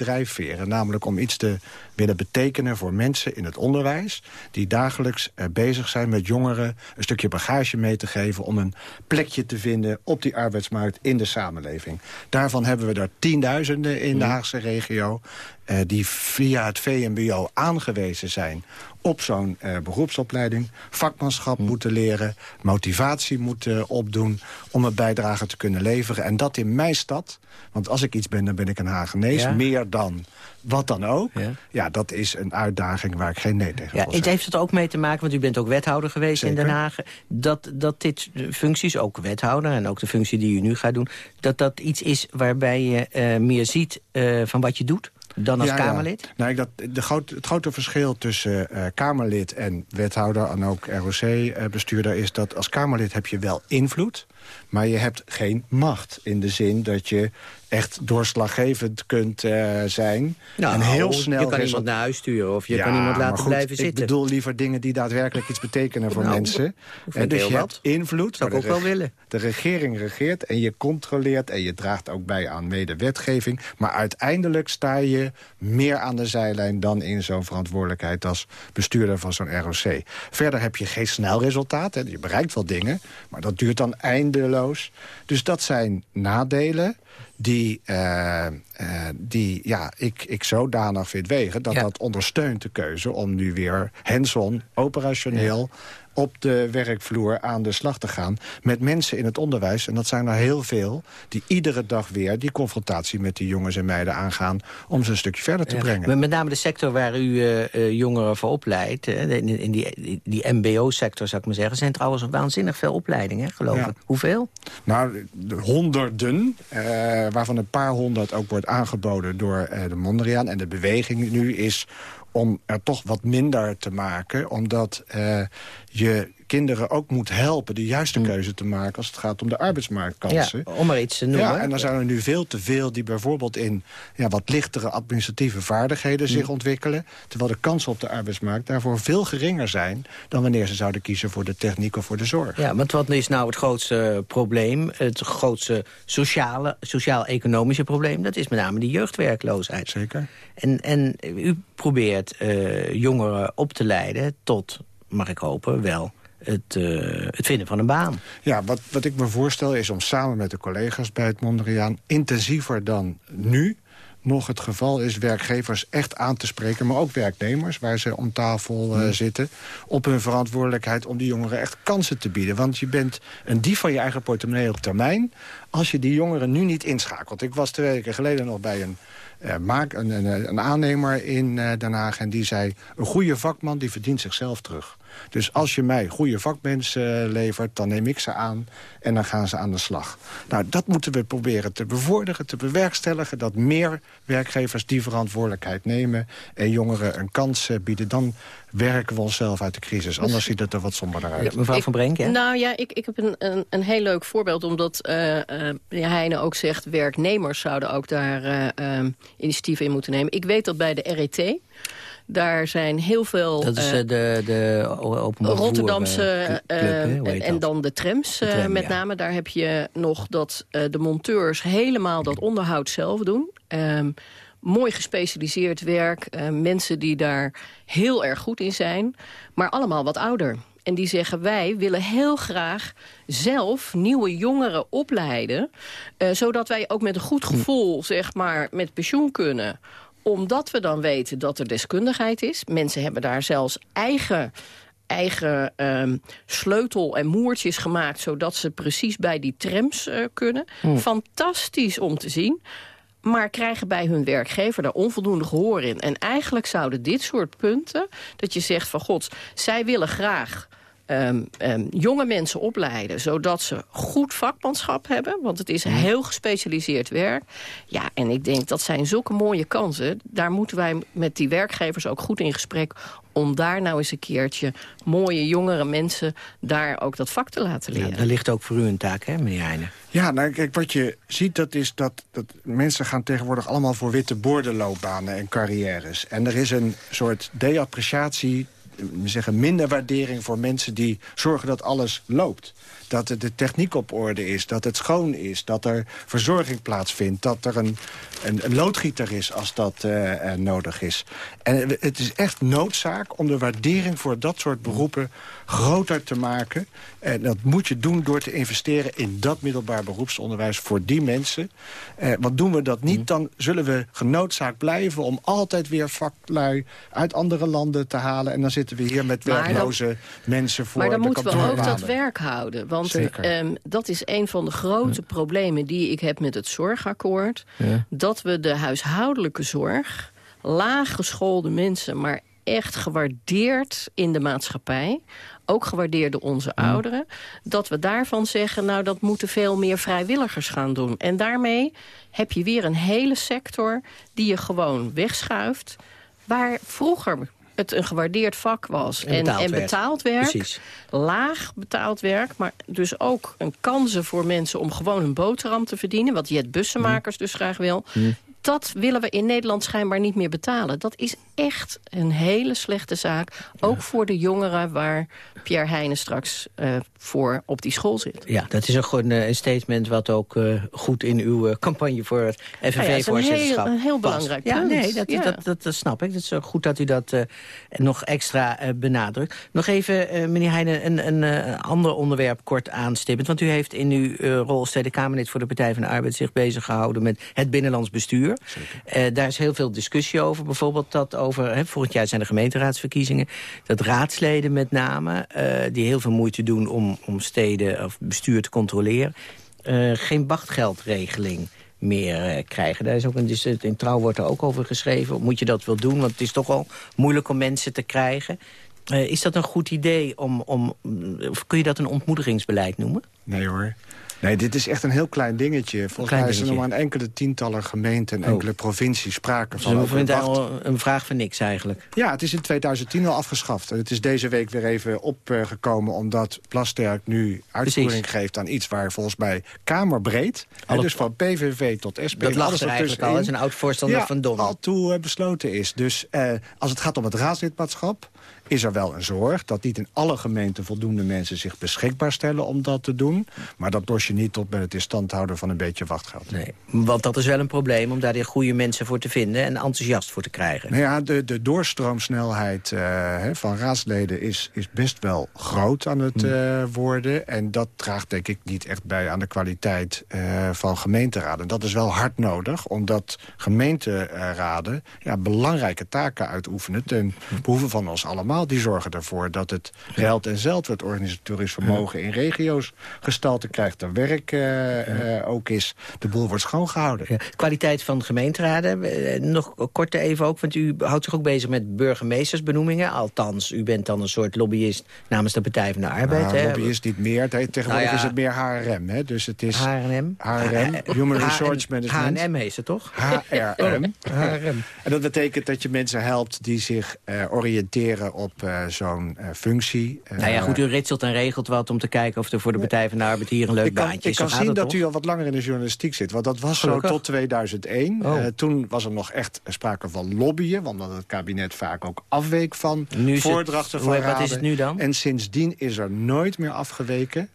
Namelijk om iets te willen betekenen voor mensen in het onderwijs... die dagelijks eh, bezig zijn met jongeren een stukje bagage mee te geven... om een plekje te vinden op die arbeidsmarkt in de samenleving. Daarvan hebben we er tienduizenden in de Haagse regio... eh, die via het VMBO aangewezen zijn op zo'n eh, beroepsopleiding... vakmanschap moeten leren, motivatie moeten opdoen... om een bijdrage te kunnen leveren. En dat in mijn stad, want als ik iets ben, dan ben ik een Hagenees... Ja. meer dan wat dan ook. Ja. Ja. dat is een uitdaging waar ik geen nee tegen Ja, het heeft het ook mee te maken, want u bent ook wethouder geweest in. Den Haag... Dat, dat dit functies, ook wethouder en ook de functie die u nu gaat doen... dat dat iets is waarbij je eh, meer ziet eh, van wat je doet dan als Ja, ja. Kamerlid? Nou, ik dat, de groot, het grote verschil tussen eh, Kamerlid en wethouder... en ook ROC-bestuurder is dat als Kamerlid heb je wel invloed... maar je hebt geen macht. In de zin dat je echt doorslaggevend kunt eh, zijn. en heel snel Nou, je kan iemand naar huis sturen of je Ja, kan iemand laten goed, blijven zitten. Ik bedoel liever dingen die daadwerkelijk iets betekenen voor Nou, mensen. En dus je hebt invloed. Zou ik ook wel willen. De regering regeert en je controleert en je draagt ook bij aan medewetgeving. Maar uiteindelijk sta je meer aan de zijlijn dan in zo'n verantwoordelijkheid als bestuurder van zo'n ROC. Verder heb je geen snel resultaat. Hè. Je bereikt wel dingen, maar dat duurt dan Dus dat zijn nadelen die, eh, eh, die ja, ik, ik zodanig vind wegen... dat Ja. dat ondersteunt de keuze om nu weer hands-on, operationeel... op de werkvloer aan de slag te gaan met mensen in het onderwijs. En dat zijn er heel veel die iedere dag weer die confrontatie met die jongens en meiden aangaan... om ze een stukje verder te Ja, brengen. met name de sector waar u eh, eh, jongeren voor opleidt... in, in die, die, mbo-sector, zou ik maar zeggen... zijn trouwens waanzinnig veel opleidingen, geloof Ja. ik. Hoeveel? Nou, de honderden, eh, waarvan een paar honderd ook wordt aangeboden door de Mondriaan. En de beweging nu is om er toch wat minder te maken. Omdat je kinderen ook moet helpen de juiste keuze te maken... als het gaat om de arbeidsmarktkansen. Ja, om maar iets te noemen. Ja, en dan zijn er nu veel te veel die bijvoorbeeld in ja, wat lichtere administratieve vaardigheden zich Mm. ontwikkelen. Terwijl de kansen op de arbeidsmarkt daarvoor veel geringer zijn dan wanneer ze zouden kiezen voor de techniek of voor de zorg. Ja, want wat is nou het grootste probleem? Het grootste sociale, sociaal-economische probleem? Dat is met name die jeugdwerkloosheid. Zeker. En, en u probeert eh, jongeren op te leiden tot, mag ik hopen, wel het, eh, het vinden van een baan. Ja, wat, wat ik me voorstel is om samen met de collega's bij het Mondriaan... intensiever dan nu nog het geval is werkgevers echt aan te spreken... maar ook werknemers, waar ze om tafel eh, zitten... op hun verantwoordelijkheid om die jongeren echt kansen te bieden. Want je bent een dief van je eigen portemonnee op termijn... als je die jongeren nu niet inschakelt. Ik was twee weken geleden nog bij een... eh, maak, een, een, een aannemer in eh, Den Haag en die zei... een goede vakman die verdient zichzelf terug. Dus als je mij goede vakmensen levert, dan neem ik ze aan en dan gaan ze aan de slag. Nou, dat moeten we proberen te bevorderen, te bewerkstelligen... dat meer werkgevers die verantwoordelijkheid nemen... en jongeren een kans bieden. Dan werken we onszelf uit de crisis. Anders ziet het er wat somberder uit. Ja, mevrouw Van Brenk, ja? Nou ja, ik, ik heb een, een, een heel leuk voorbeeld. Omdat uh, uh, meneer Heijnen ook zegt... werknemers zouden ook daar uh, initiatieven in moeten nemen. Ik weet dat bij de RET... Daar zijn heel veel... Dat is de, de openbaar Rotterdamse club, en dan de trams de tram, met ja. name. Daar heb je nog dat de monteurs helemaal dat onderhoud zelf doen. Um, mooi gespecialiseerd werk. Uh, mensen die daar heel erg goed in zijn. Maar allemaal wat ouder. En die zeggen, wij willen heel graag zelf nieuwe jongeren opleiden. Uh, zodat wij ook met een goed gevoel, zeg maar, met pensioen kunnen omdat we dan weten dat er deskundigheid is. Mensen hebben daar zelfs eigen eigen um, sleutel en moertjes gemaakt... zodat ze precies bij die trams uh, kunnen. Mm. Fantastisch om te zien maar krijgen bij hun werkgever daar onvoldoende gehoor in. En eigenlijk zouden dit soort punten, dat je zegt van god, zij willen graag Um, um, jonge mensen opleiden... zodat ze goed vakmanschap hebben. Want het is een heel gespecialiseerd werk. Ja, en ik denk dat zijn zulke mooie kansen. Daar moeten wij met die werkgevers ook goed in gesprek... om daar nou eens een keertje mooie jongere mensen... daar ook dat vak te laten leren. Ja, daar ligt ook voor u een taak, hè, meneer Heijnen? Ja, nou, kijk, wat je ziet, dat is dat, dat mensen gaan tegenwoordig allemaal voor witte boordenloopbanen en carrières. En er is een soort deappreciatie zeggen, minder waardering voor mensen die zorgen dat alles loopt. Dat de techniek op orde is, dat het schoon is, dat er verzorging plaatsvindt... dat er een, een, loodgieter is als dat uh, uh, nodig is. En het is echt noodzaak om de waardering voor dat soort beroepen groter te maken. En dat moet je doen door te investeren in dat middelbaar beroepsonderwijs voor die mensen. Eh, want doen we dat niet, mm. dan zullen we genoodzaakt blijven... om altijd weer vaklui uit andere landen te halen. En dan zitten we hier met werkloze dan, mensen voor Maar dan de moeten we ook dat werk houden. Want um, dat is een van de grote ja. problemen die ik heb met het zorgakkoord. Ja. Dat we de huishoudelijke zorg laaggeschoolde mensen, maar echt gewaardeerd in de maatschappij ook gewaardeerd door onze mm. ouderen... dat we daarvan zeggen, nou, dat moeten veel meer vrijwilligers gaan doen. En daarmee heb je weer een hele sector die je gewoon wegschuift... waar vroeger het een gewaardeerd vak was. En betaald, en, en betaald werk. Precies. Laag betaald werk, maar dus ook een kansen voor mensen... om gewoon een boterham te verdienen, wat Jet Bussenmakers mm. dus graag wil... Mm dat willen we in Nederland schijnbaar niet meer betalen. Dat is echt een hele slechte zaak. Ook voor de jongeren waar Pierre Heijnen straks uh, voor op die school zit. Ja, dat is ook een, een statement wat ook uh, goed in uw uh, campagne voor het FNV-voorzitterschap ja, ja, een heel belangrijk ja, punt. Nee, dat, ja. dat, dat, dat, snap ik. Het is goed dat u dat nog extra benadrukt. Nog even, meneer Heijnen, een, een ander onderwerp kort aanstippend. Want u heeft in uw rol als Tweede Kamerlid voor de Partij van de Arbeid... zich bezig gehouden met het binnenlands bestuur. daar is heel veel discussie over. Bijvoorbeeld dat over, hè, vorig jaar zijn de gemeenteraadsverkiezingen... dat raadsleden met name uh, die heel veel moeite doen om, om steden of bestuur te controleren... Uh, geen wachtgeldregeling meer uh, krijgen. Daar is ook een, dus in Trouw wordt er ook over geschreven. Moet je dat wel doen? Want het is toch al moeilijk om mensen te krijgen. is dat een goed idee? Om, om, of kun je dat een ontmoedigingsbeleid noemen? Nee hoor. Nee, dit is echt een heel klein dingetje. Volgens klein mij is er nog maar een enkele tientallen gemeenten... en oh. enkele provincies sprake van. Dus een, een vraag van niks eigenlijk? Ja, het is in 2010 al afgeschaft. Het is deze week weer even opgekomen... omdat Plasterk nu uitvoering geeft aan iets waar volgens mij kamerbreed... Alle... dus van PVV tot SP... Dat lag er eigenlijk al, is een oud voorstander ja, van Don. al toe uh, besloten is. Dus uh, als het gaat om het raadslidmaatschap is er wel een zorg dat niet in alle gemeenten voldoende mensen zich beschikbaar stellen om dat te doen. Maar dat los je niet tot met het in stand houden van een beetje wachtgeld. Nee, want dat is wel een probleem om daar de goede mensen voor te vinden en enthousiast voor te krijgen. Nou ja, de, de doorstroomsnelheid uh, van raadsleden is, is best wel groot aan het uh, worden. En dat draagt denk ik niet echt bij aan de kwaliteit uh, van gemeenteraden. Dat is wel hard nodig, omdat gemeenteraden ja, belangrijke taken uitoefenen ten behoeve van ons allemaal. Die zorgen ervoor dat het geld en zelf het organisatorisch vermogen in regio's gestalte krijgt. Er werk uh, uh, ook is. De boel wordt schoongehouden. Ja. Kwaliteit van gemeenteraden. nog kort even ook, want u houdt zich ook bezig met burgemeestersbenoemingen. Althans, u bent dan een soort lobbyist namens de Partij van de Arbeid. Nou, hè? lobbyist niet meer. Tegenwoordig nou ja. is het meer HRM. Hè? Dus het is HRM? HRM, Human Resource Management. HRM heet het toch? HRM. HRM. En dat betekent dat je mensen helpt die zich uh, oriënteren op uh, zo'n uh, functie. nou ja, goed, u ritselt en regelt wat om te kijken of er voor de Partij van de Arbeid hier een leuk kan, baantje is. Ik kan zien dat u al wat langer in de journalistiek zit. Want dat was Gelukkig. zo tot 2001. Oh. toen was er nog echt sprake van lobbyen. Want dat het kabinet vaak ook afweek van nu voordrachten het, van Wat raden. is het nu dan? En sindsdien is er nooit meer afgeweken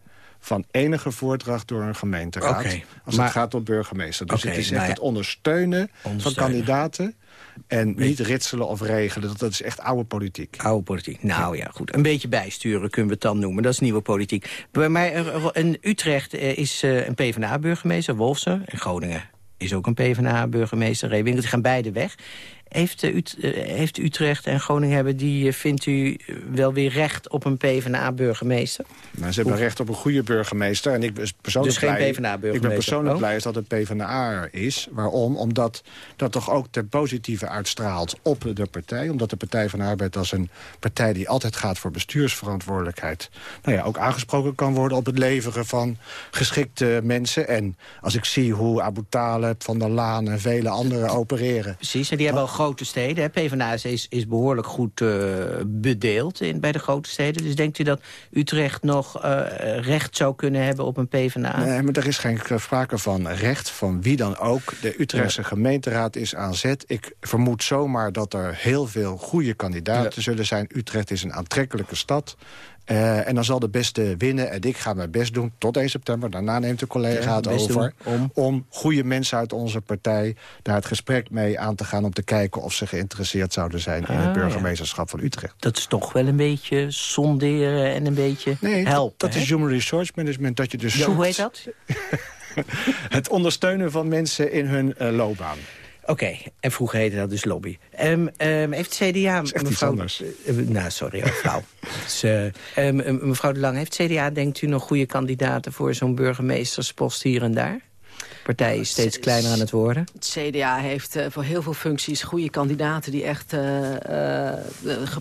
van enige voordracht door een gemeenteraad. Okay, als maar, het gaat om burgemeester. Dus okay, het is echt nou ja. het ondersteunen, ondersteunen, van kandidaten... En niet ritselen of regelen, dat, dat is echt oude politiek. Oude politiek, nou ja, goed. Een beetje bijsturen kunnen we het dan noemen. Dat is nieuwe politiek. Maar in Utrecht is een PvdA-burgemeester, Wolfsen. In Groningen is ook een PvdA-burgemeester, Reewinkel. Die gaan beide weg. Heeft, Ut uh, heeft Utrecht en Groningen hebben die, uh, vindt u wel weer recht op een PvdA-burgemeester? Nou, ze hebben recht op een goede burgemeester. En ik ben persoonlijk dus geen PvdA-burgemeester? Ik ben persoonlijk oh? blij dat het PvdA is. Waarom? Omdat dat toch ook ten positieve uitstraalt op de partij. Omdat de Partij van de Arbeid als een partij die altijd gaat voor bestuursverantwoordelijkheid... Nou ja, ook aangesproken kan worden op het leveren van geschikte mensen. En als ik zie hoe Abu Talib, Van der Laan en vele anderen opereren... Precies, en die hebben al grote steden. Hè? PvdA is, is behoorlijk goed uh, bedeeld in, bij de grote steden. Dus denkt u dat Utrecht nog uh, recht zou kunnen hebben op een PvdA? Nee, maar er is geen sprake van recht van wie dan ook. De Utrechtse ja. gemeenteraad is aan zet. Ik vermoed zomaar dat er heel veel goede kandidaten ja. zullen zijn. Utrecht is een aantrekkelijke stad. Uh, en dan zal de beste winnen. En ik ga mijn best doen tot 1 september. Daarna neemt de collega ja, het over. Om? om goede mensen uit onze partij daar het gesprek mee aan te gaan... om te kijken of ze geïnteresseerd zouden zijn... in het burgemeesterschap ja. van Utrecht. Dat is toch wel een beetje sonderen en een beetje nee, helpen. Dat, dat is human resource management. Dat je dus ja, hoe heet dat? het ondersteunen van mensen in hun uh, loopbaan. Oké, okay. en vroeger heette dat dus lobby. Um, um, heeft CDA... Is echt mevrouw, iets anders. Uh, nou, sorry, mevrouw. dus, uh, um, mevrouw De Lang, heeft CDA, denkt u, nog goede kandidaten... voor zo'n burgemeesterspost hier en daar? Partij is steeds kleiner aan het worden. Het CDA heeft uh, voor heel veel functies goede kandidaten... die echt uh, uh,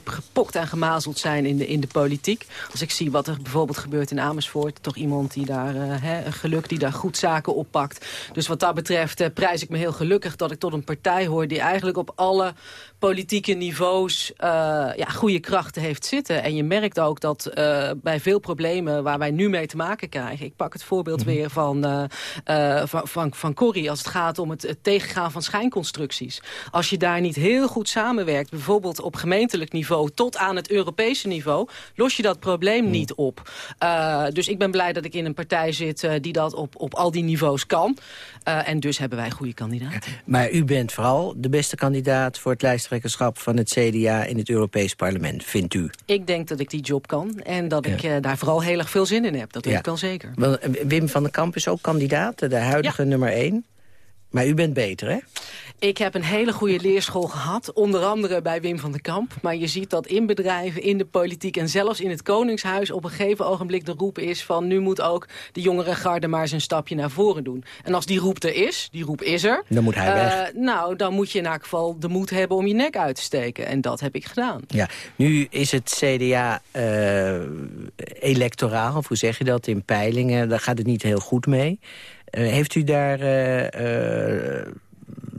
gepokt en gemazeld zijn in de, in de politiek. Als ik zie wat er bijvoorbeeld gebeurt in Amersfoort... toch iemand die daar, hè, geluk die daar goed zaken oppakt. Dus wat dat betreft prijs ik me heel gelukkig... dat ik tot een partij hoor die eigenlijk op alle politieke niveaus... ja, goede krachten heeft zitten. En je merkt ook dat bij veel problemen waar wij nu mee te maken krijgen... ik pak het voorbeeld -hmm. weer van... van van, van Corrie als het gaat om het, het, tegengaan van schijnconstructies. Als je daar niet heel goed samenwerkt, bijvoorbeeld op gemeentelijk niveau... tot aan het Europese niveau, los je dat probleem niet op. Uh, dus ik ben blij dat ik in een partij zit uh, die dat op, op al die niveaus kan. Uh, en dus hebben wij goede kandidaten. Maar u bent vooral de beste kandidaat voor het lijsttrekkerschap van het CDA in het Europees Parlement, vindt u? Ik denk dat ik die job kan en dat ja. ik daar vooral heel erg veel zin in heb. Dat weet ik wel zeker. Wel, Wim van den Kamp is ook kandidaat, de huidige nummer 1. Maar u bent beter, hè? Ik heb een hele goede leerschool gehad, onder andere bij Wim van den Kamp. Maar je ziet dat in bedrijven, in de politiek en zelfs in het Koningshuis... op een gegeven ogenblik de roep is van... nu moet ook de jongere garde maar eens een stapje naar voren doen. En als die roep er is, die roep is er... Dan moet hij uh, weg. Nou, dan moet je in elk geval de moed hebben om je nek uit te steken. En dat heb ik gedaan. Ja, nu is het CDA uh, electoraal, of hoe zeg je dat, in peilingen. Daar gaat het niet heel goed mee. Uh, heeft u daar uh, uh,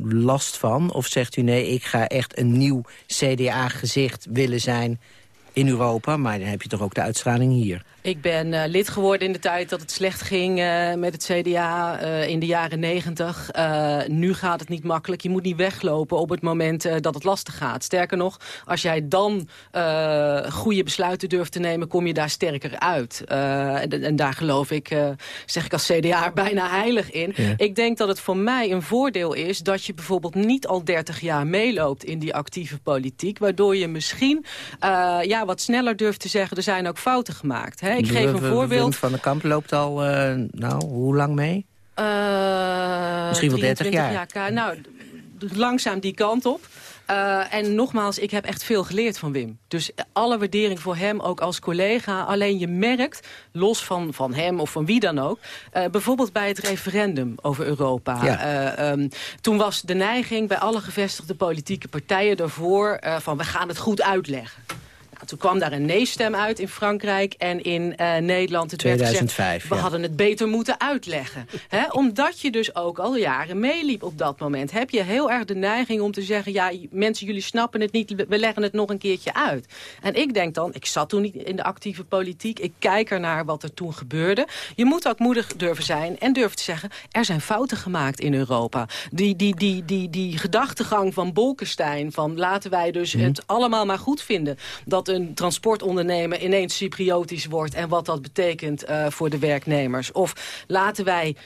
last van? Of zegt u nee, ik ga echt een nieuw CDA-gezicht willen zijn in Europa? Maar dan heb je toch ook de uitstraling hier. Ik ben uh, lid geworden in de tijd dat het slecht ging uh, met het CDA uh, in de jaren negentig. nu gaat het niet makkelijk. Je moet niet weglopen op het moment dat het lastig gaat. Sterker nog, als jij dan goede besluiten durft te nemen... kom je daar sterker uit. En, en, daar geloof ik, zeg ik als CDA, bijna heilig in. Ja. Ik denk dat het voor mij een voordeel is... dat je bijvoorbeeld niet al 30 jaar meeloopt in die actieve politiek... waardoor je misschien ja, wat sneller durft te zeggen... er zijn ook fouten gemaakt, hè? Ik geef een voorbeeld. Wim van de Kamp loopt al, uh, nou, hoe lang mee? Uh, Misschien wel 30 jaar. jaar. Nou, langzaam die kant op. Uh, en nogmaals, ik heb echt veel geleerd van Wim. Dus alle waardering voor hem, ook als collega. Alleen je merkt, los van, van hem of van wie dan ook... Uh, bijvoorbeeld bij het referendum over Europa. Ja. Uh, um, toen was de neiging bij alle gevestigde politieke partijen ervoor... van we gaan het goed uitleggen. Toen kwam daar een nee-stem uit in Frankrijk en in uh, Nederland. Het 2005, werd gezegd, we hadden het beter moeten uitleggen. He, omdat je dus ook al jaren meeliep op dat moment... heb je heel erg de neiging om te zeggen... ja, mensen, jullie snappen het niet, we leggen het nog een keertje uit. En ik denk dan, ik zat toen niet in de actieve politiek... ik kijk er naar wat er toen gebeurde. Je moet ook moedig durven zijn en durven te zeggen... er zijn fouten gemaakt in Europa. Die, die, die, die, die gedachtegang van Bolkestein... van laten wij dus mm. het allemaal maar goed vinden... dat een transportondernemer ineens Cypriotisch wordt... en wat dat betekent uh, voor de werknemers. Of laten wij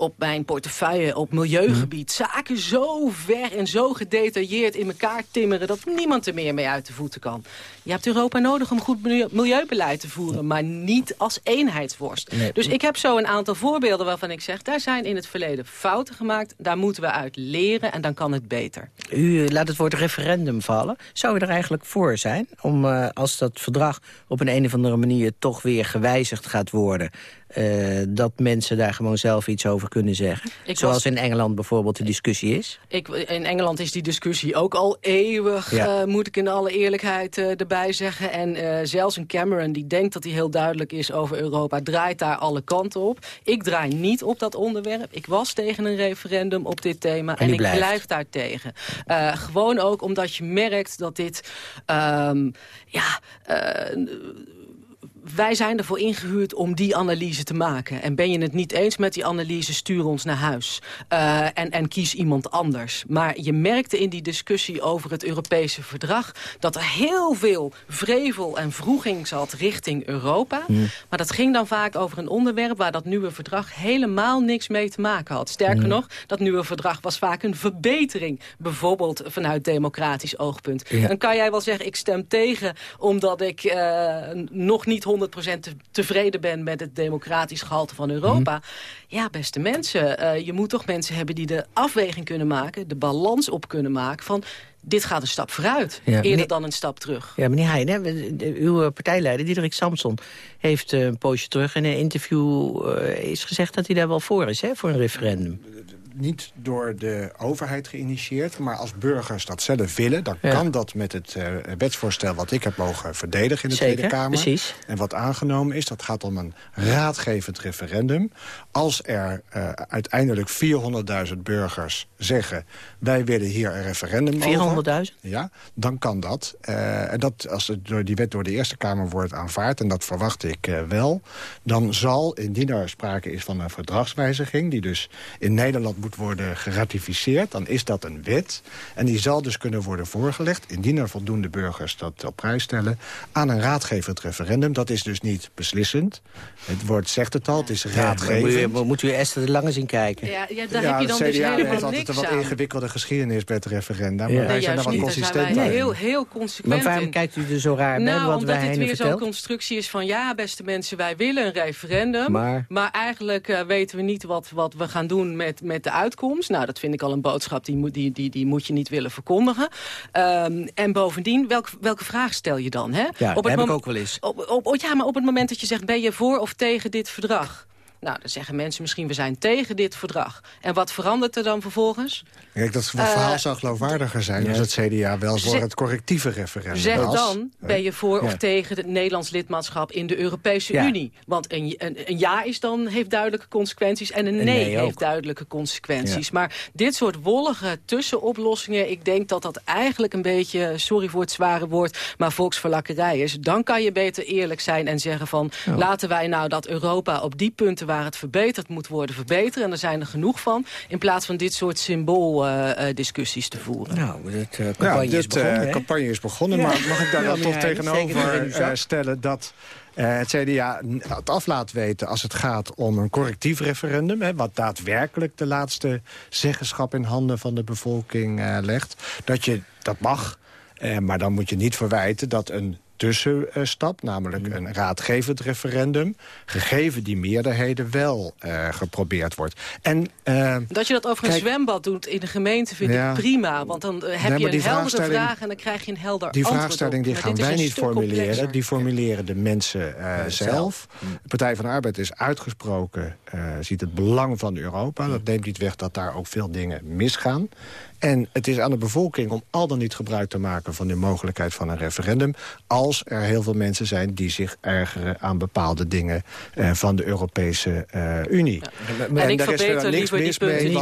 op mijn portefeuille op milieugebied... Mhm. zaken zo ver en zo gedetailleerd in elkaar timmeren... dat niemand er meer mee uit de voeten kan. Je hebt Europa nodig om goed milieubeleid te voeren... maar niet als eenheidsworst. Dus ik heb zo een aantal voorbeelden waarvan ik zeg... daar zijn in het verleden fouten gemaakt, daar moeten we uit leren... en dan kan het beter. U laat het woord referendum vallen. Zou u er eigenlijk voor zijn om uh, als dat verdrag op een, een of andere manier... toch weer gewijzigd gaat worden... Uh, dat mensen daar gewoon zelf iets over kunnen zeggen. Ik Zoals was... in Engeland bijvoorbeeld de discussie is. Ik, in Engeland is die discussie ook al eeuwig, ja. uh, moet ik in alle eerlijkheid uh, erbij zeggen. En zelfs een Cameron die denkt dat hij heel duidelijk is over Europa... draait daar alle kanten op. Ik draai niet op dat onderwerp. Ik was tegen een referendum op dit thema en, en ik blijft. blijf daar tegen. gewoon ook omdat je merkt dat dit... Um, ja wij zijn ervoor ingehuurd om die analyse te maken. En ben je het niet eens met die analyse, stuur ons naar huis. Uh, en, en kies iemand anders. Maar je merkte in die discussie over het Europese verdrag... dat er heel veel vrevel en vroeging zat richting Europa. Maar dat ging dan vaak over een onderwerp... waar dat nieuwe verdrag helemaal niks mee te maken had. Sterker nog, dat nieuwe verdrag was vaak een verbetering. Bijvoorbeeld vanuit democratisch oogpunt. Ja. Dan kan jij wel zeggen, ik stem tegen... omdat ik uh, nog niet 100% tevreden ben met het democratisch gehalte van Europa. Mhm. Ja, beste mensen, uh, je moet toch mensen hebben die de afweging kunnen maken... de balans op kunnen maken van dit gaat een stap vooruit, ja, eerder dan een stap terug. Ja, meneer Heijn, hè, uw partijleider Diederik Samson... heeft uh, een poosje terug in een interview uh, is gezegd dat hij daar wel voor is, hè, voor een referendum niet door de overheid geïnitieerd. Maar als burgers dat zelf willen, dan kan dat met het uh, wetsvoorstel... wat ik heb mogen verdedigen in de Zeker, Tweede Kamer. Precies. En wat aangenomen is, dat gaat om een raadgevend referendum. Als er uh, uiteindelijk 400.000 burgers zeggen... wij willen hier een referendum 400.000? Ja, dan kan dat. Uh, en dat, als het door die wet door de Eerste Kamer wordt aanvaard... en dat verwacht ik wel... dan zal, indien er sprake is van een verdragswijziging... die dus in Nederland moet worden geratificeerd... dan is dat een wet. En die zal dus kunnen worden voorgelegd... indien er voldoende burgers dat op prijs stellen... aan een raadgevend referendum. Dat is dus niet beslissend. Het woord zegt het al, het is raadgevend. Ja, moet, moet u Esther de Lange zien kijken. Ja, ja daar heb je dan dus helemaal heeft altijd een wat ingewikkelde geschiedenis bij het referendum. Maar wij zijn er wel consistent zijn heel, heel consequent Maar waarom kijkt u er zo raar nou, bij? omdat dit weer zo'n constructie is van... ja, beste mensen, wij willen een referendum. Maar, maar eigenlijk uh, weten we niet wat, wat we gaan doen met, met de uitkomst. Nou, dat vind ik al een boodschap, die moet, die, die, die moet je niet willen verkondigen. Um, en bovendien, welk, welke vraag stel je dan? Hè? Ja, op het heb ik ook wel eens. Op, op, ja, maar op het moment dat je zegt, ben je voor of tegen dit verdrag? Nou, dan zeggen mensen misschien, we zijn tegen dit verdrag. En wat verandert er dan vervolgens? Kijk, dat verhaal uh, zou geloofwaardiger zijn als het CDA wel voor het correctieve referendum Zeg dan, ben je voor of tegen het Nederlands lidmaatschap in de Europese ja. Unie? Want een, een, een, ja is dan, heeft duidelijke consequenties en een nee, nee heeft duidelijke consequenties. Ja. Maar dit soort wollige tussenoplossingen, ik denk dat dat eigenlijk een beetje, sorry voor het zware woord, maar volksverlakkerij is. Dan kan je beter eerlijk zijn en zeggen van, laten wij nou dat Europa op die punten waar het verbeterd moet worden verbeteren. En er zijn er genoeg van. In plaats van dit soort symbool-discussies uh, te voeren. Nou, dit uh, campagne, ja, dit, is begonnen, uh, campagne is begonnen. Maar mag ik daar dan toch tegenover stellen dat... Uh, het CDA het af laat weten als het gaat om een correctief referendum... Hè, wat daadwerkelijk de laatste zeggenschap in handen van de bevolking uh, legt. Dat je dat mag, uh, maar dan moet je niet verwijten dat een tussenstap, namelijk Mm. een raadgevend referendum... gegeven die meerderheden wel eh, geprobeerd wordt. En, eh, Dat je dat over een Kijk- zwembad doet in de gemeente vind Ja. ik prima. Want dan eh, heb je die een heldere vraagstelling- vraag en dan krijg je een helder Die antwoord vraagstelling op. die gaan wij niet formuleren. complexer. Die formuleren de mensen eh, zelf. De Partij van de Arbeid is uitgesproken, eh, ziet het belang van Europa. Dat neemt niet weg dat daar ook veel dingen misgaan. En het is aan de bevolking om al dan niet gebruik te maken... van de mogelijkheid van een referendum... als er heel veel mensen zijn die zich ergeren aan bepaalde dingen... eh, van de Europese eh, Unie. En ik daar is verbeter er niks mis mee.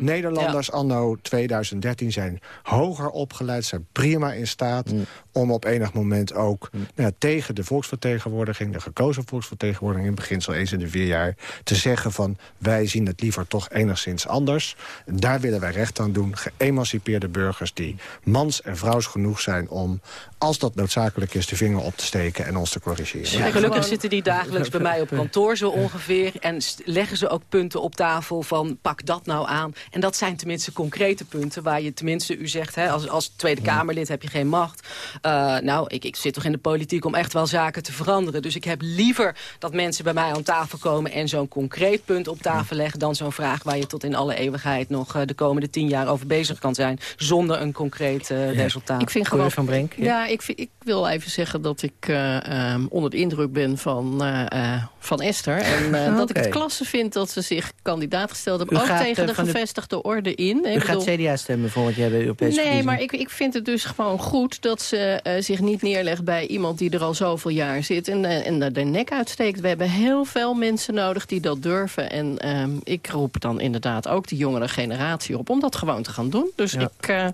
Nederlanders anno 2013 zijn hoger opgeleid... zijn prima in staat om op enig moment ook nou ja, tegen de volksvertegenwoordiging... de gekozen volksvertegenwoordiging in beginsel eens in de vier jaar... te zeggen van wij zien het liever toch enigszins anders. Daar willen wij recht aan doen. Geëmancipeerde burgers die mans en vrouws genoeg zijn... om, als dat noodzakelijk is, de vinger op te steken en ons te corrigeren. En gelukkig zitten die dagelijks bij mij op kantoor zo ongeveer. En leggen ze ook punten op tafel van pak dat nou aan. En dat zijn tenminste concrete punten waar je tenminste, u zegt... Hè, als, als Tweede Kamerlid heb je geen macht. Uh, nou, ik, ik zit toch in de politiek om echt wel zaken te veranderen. Dus ik heb liever dat mensen bij mij aan tafel komen... en zo'n concreet punt op tafel leggen... dan zo'n vraag waar je tot in alle eeuwigheid nog uh, de komende tien jaar over bezig kan zijn. Zonder een concreet uh, ja. resultaat. Ik vind gewoon, van Brenk, ja, ja. ik, vind- ik wil even zeggen dat ik eh, um, onder de indruk ben van, eh, eh, van Esther. En eh, dat ik het klasse vind dat ze zich kandidaat gesteld hebben. U Ook gaat, tegen eh, de gevestigde orde in. Ik U gaat bedoel- CDA stemmen volgend jaar bij de Europese Nee, maar ik, ik vind het dus gewoon goed dat ze eh, zich niet neerlegt bij iemand die er al zoveel jaar zit en, eh, en daar de nek uitsteekt. We hebben heel veel mensen nodig die dat durven. En ehm, ik roep dan inderdaad ook de jongere generatie op om dat gewoon te gaan doen. Dus Ja. ik, eh,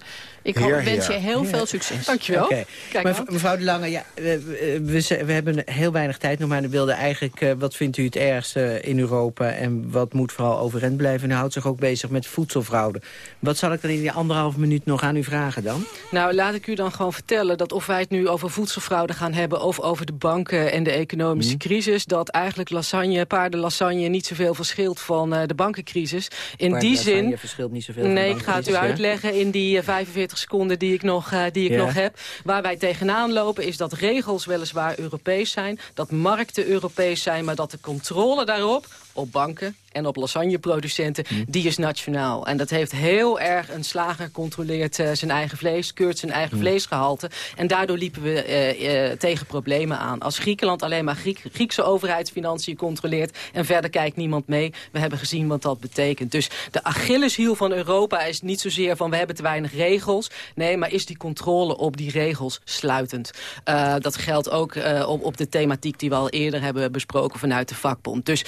ik Heer, hoop- wens je heer. heel veel succes. Dankjewel. Nou. v- mevrouw De Lange, ja, we, we, hebben heel weinig tijd nog maar. We wilden eigenlijk, eh, wat vindt u het ergste in Europa... en wat moet vooral overeind blijven? En u houdt zich ook bezig met voedselfraude. Wat zal ik dan in die anderhalve minuut nog aan u vragen dan? Nou, laat ik u dan gewoon vertellen dat of wij het nu over voedselfraude gaan hebben... of over de banken en de economische Mhm. crisis... dat eigenlijk lasagne, paardenlasagne niet zoveel verschilt van eh, de bankencrisis. In die zin... verschilt niet zoveel van Nee, ik ga het u uitleggen in die eh, 45 seconden die ik, nog, eh, die ik nog heb. Waar wij tegenaan lopen is dat regels weliswaar Europees zijn. Dat markten Europees zijn, maar dat de controle daarop op banken en op lasagneproducenten, Hm. die is nationaal. En dat heeft heel erg, een slager controleert eh, zijn eigen vlees, keurt zijn eigen vleesgehalte. En daardoor liepen we eh, eh, tegen problemen aan. Als Griekenland alleen maar Griek- Griekse overheidsfinanciën controleert en verder kijkt niemand mee, we hebben gezien wat dat betekent. Dus de Achilleshiel van Europa is niet zozeer van we hebben te weinig regels. Nee, maar is die controle op die regels sluitend. Dat geldt ook op, op de thematiek die we al eerder hebben besproken vanuit de vakbond. Dus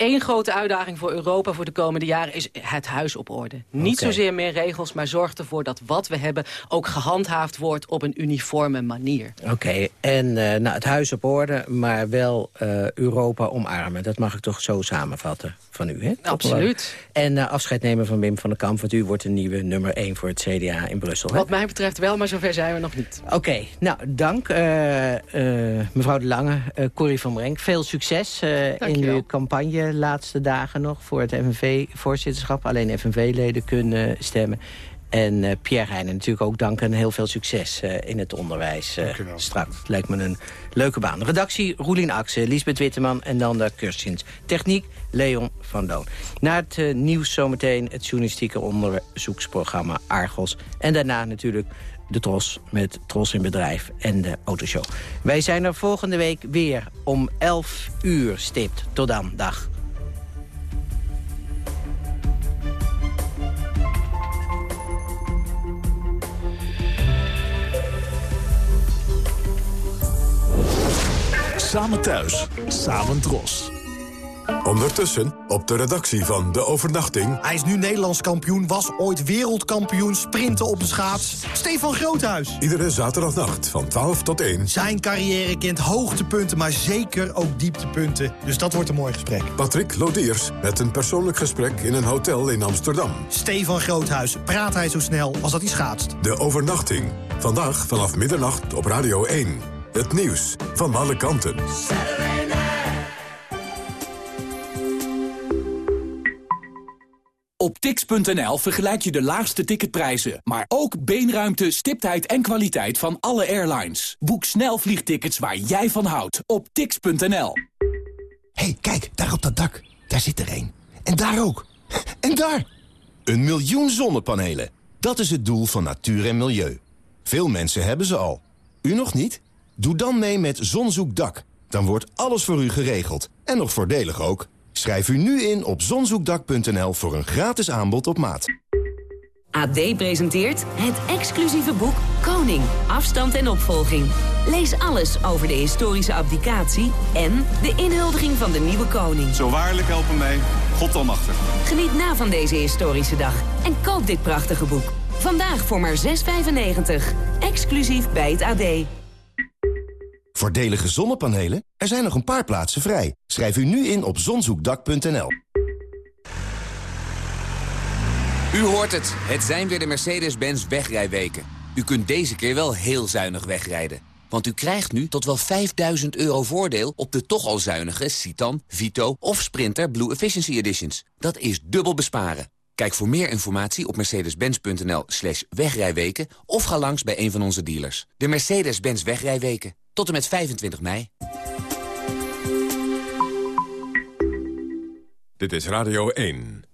één grote uitdaging voor Europa voor de komende jaren is het huis op orde. Niet zozeer meer regels, maar zorg ervoor dat wat we hebben ook gehandhaafd wordt op een uniforme manier. Oké, en eh, nou, het huis op orde, maar wel eh, Europa omarmen. Dat mag ik toch zo samenvatten van u, hè? Absoluut. En eh, afscheid nemen van Wim van den Kamp, want u wordt de nieuwe nummer 1 voor het CDA in Brussel. hè? Wat mij betreft wel, maar zover zijn we nog niet. Oké, nou, dank eh, eh, mevrouw De Lange, Corrie van Brenk. Veel succes in uw campagne laatste dagen nog voor het FNV-voorzitterschap. Alleen FNV-leden kunnen stemmen. En eh, Pierre Heijnen natuurlijk ook dank en heel veel succes eh, in het onderwijs Dank u wel. straks. Lijkt me een leuke baan. Redactie Roelien Akse, Lisbeth Witteman en Nanda Kurstjens. Techniek Leon van Loon. Na het nieuws zometeen het journalistieke onderzoeksprogramma Argos. En daarna natuurlijk de Tros met Tros in Bedrijf en de Autoshow. Wij zijn er volgende week weer om 11 uur stipt. Tot dan, dag. Samen thuis, samen dros. Ondertussen op de redactie van De Overnachting... Hij is nu Nederlands kampioen, was ooit wereldkampioen sprinten op de schaats. Stefan Groothuis. iedere zaterdagnacht van 12 tot 1... Zijn carrière kent hoogtepunten, maar zeker ook dieptepunten. Dus dat wordt een mooi gesprek. Patrick Lodiers met een persoonlijk gesprek in een hotel in Amsterdam. Stefan Groothuis, praat hij zo snel als dat hij schaatst. De Overnachting. Vandaag vanaf middernacht op Radio 1. Het nieuws van alle kanten. Op tix.nl vergelijk je de laagste ticketprijzen, maar ook beenruimte, stiptheid en kwaliteit van alle airlines. Boek snel vliegtickets waar jij van houdt op tix.nl. hey, kijk, daar op dat dak. Daar zit er een. En daar ook. En daar! Een miljoen zonnepanelen. Dat is het doel van natuur en milieu. Veel mensen hebben ze al. U nog niet? Doe dan mee met Zonzoekdak. Dan wordt alles voor u geregeld. En nog voordelig ook. Schrijf u nu in op zonzoekdak.nl voor een gratis aanbod op maat. AD presenteert het exclusieve boek Koning, afstand en opvolging. Lees alles over de historische abdicatie en de inhuldiging van de nieuwe koning. Zo waarlijk helpen mij, God almachtig. Geniet na van deze historische dag en koop dit prachtige boek. Vandaag voor maar 6,95. Exclusief bij het AD. Voordelige zonnepanelen? Er zijn nog een paar plaatsen vrij. Schrijf u nu in op zonzoekdak.nl. U hoort het. Het zijn weer de Mercedes-Benz wegrijweken. U kunt deze keer wel heel zuinig wegrijden. Want u krijgt nu tot wel 5000 euro voordeel op de toch al zuinige Citan, Vito of Sprinter Blue Efficiency Editions. Dat is dubbel besparen. Kijk voor meer informatie op mercedes-benz.nl slash wegrijweken... of ga langs bij een van onze dealers. De Mercedes-Benz wegrijweken. Tot en met 25 mei. Dit is Radio 1.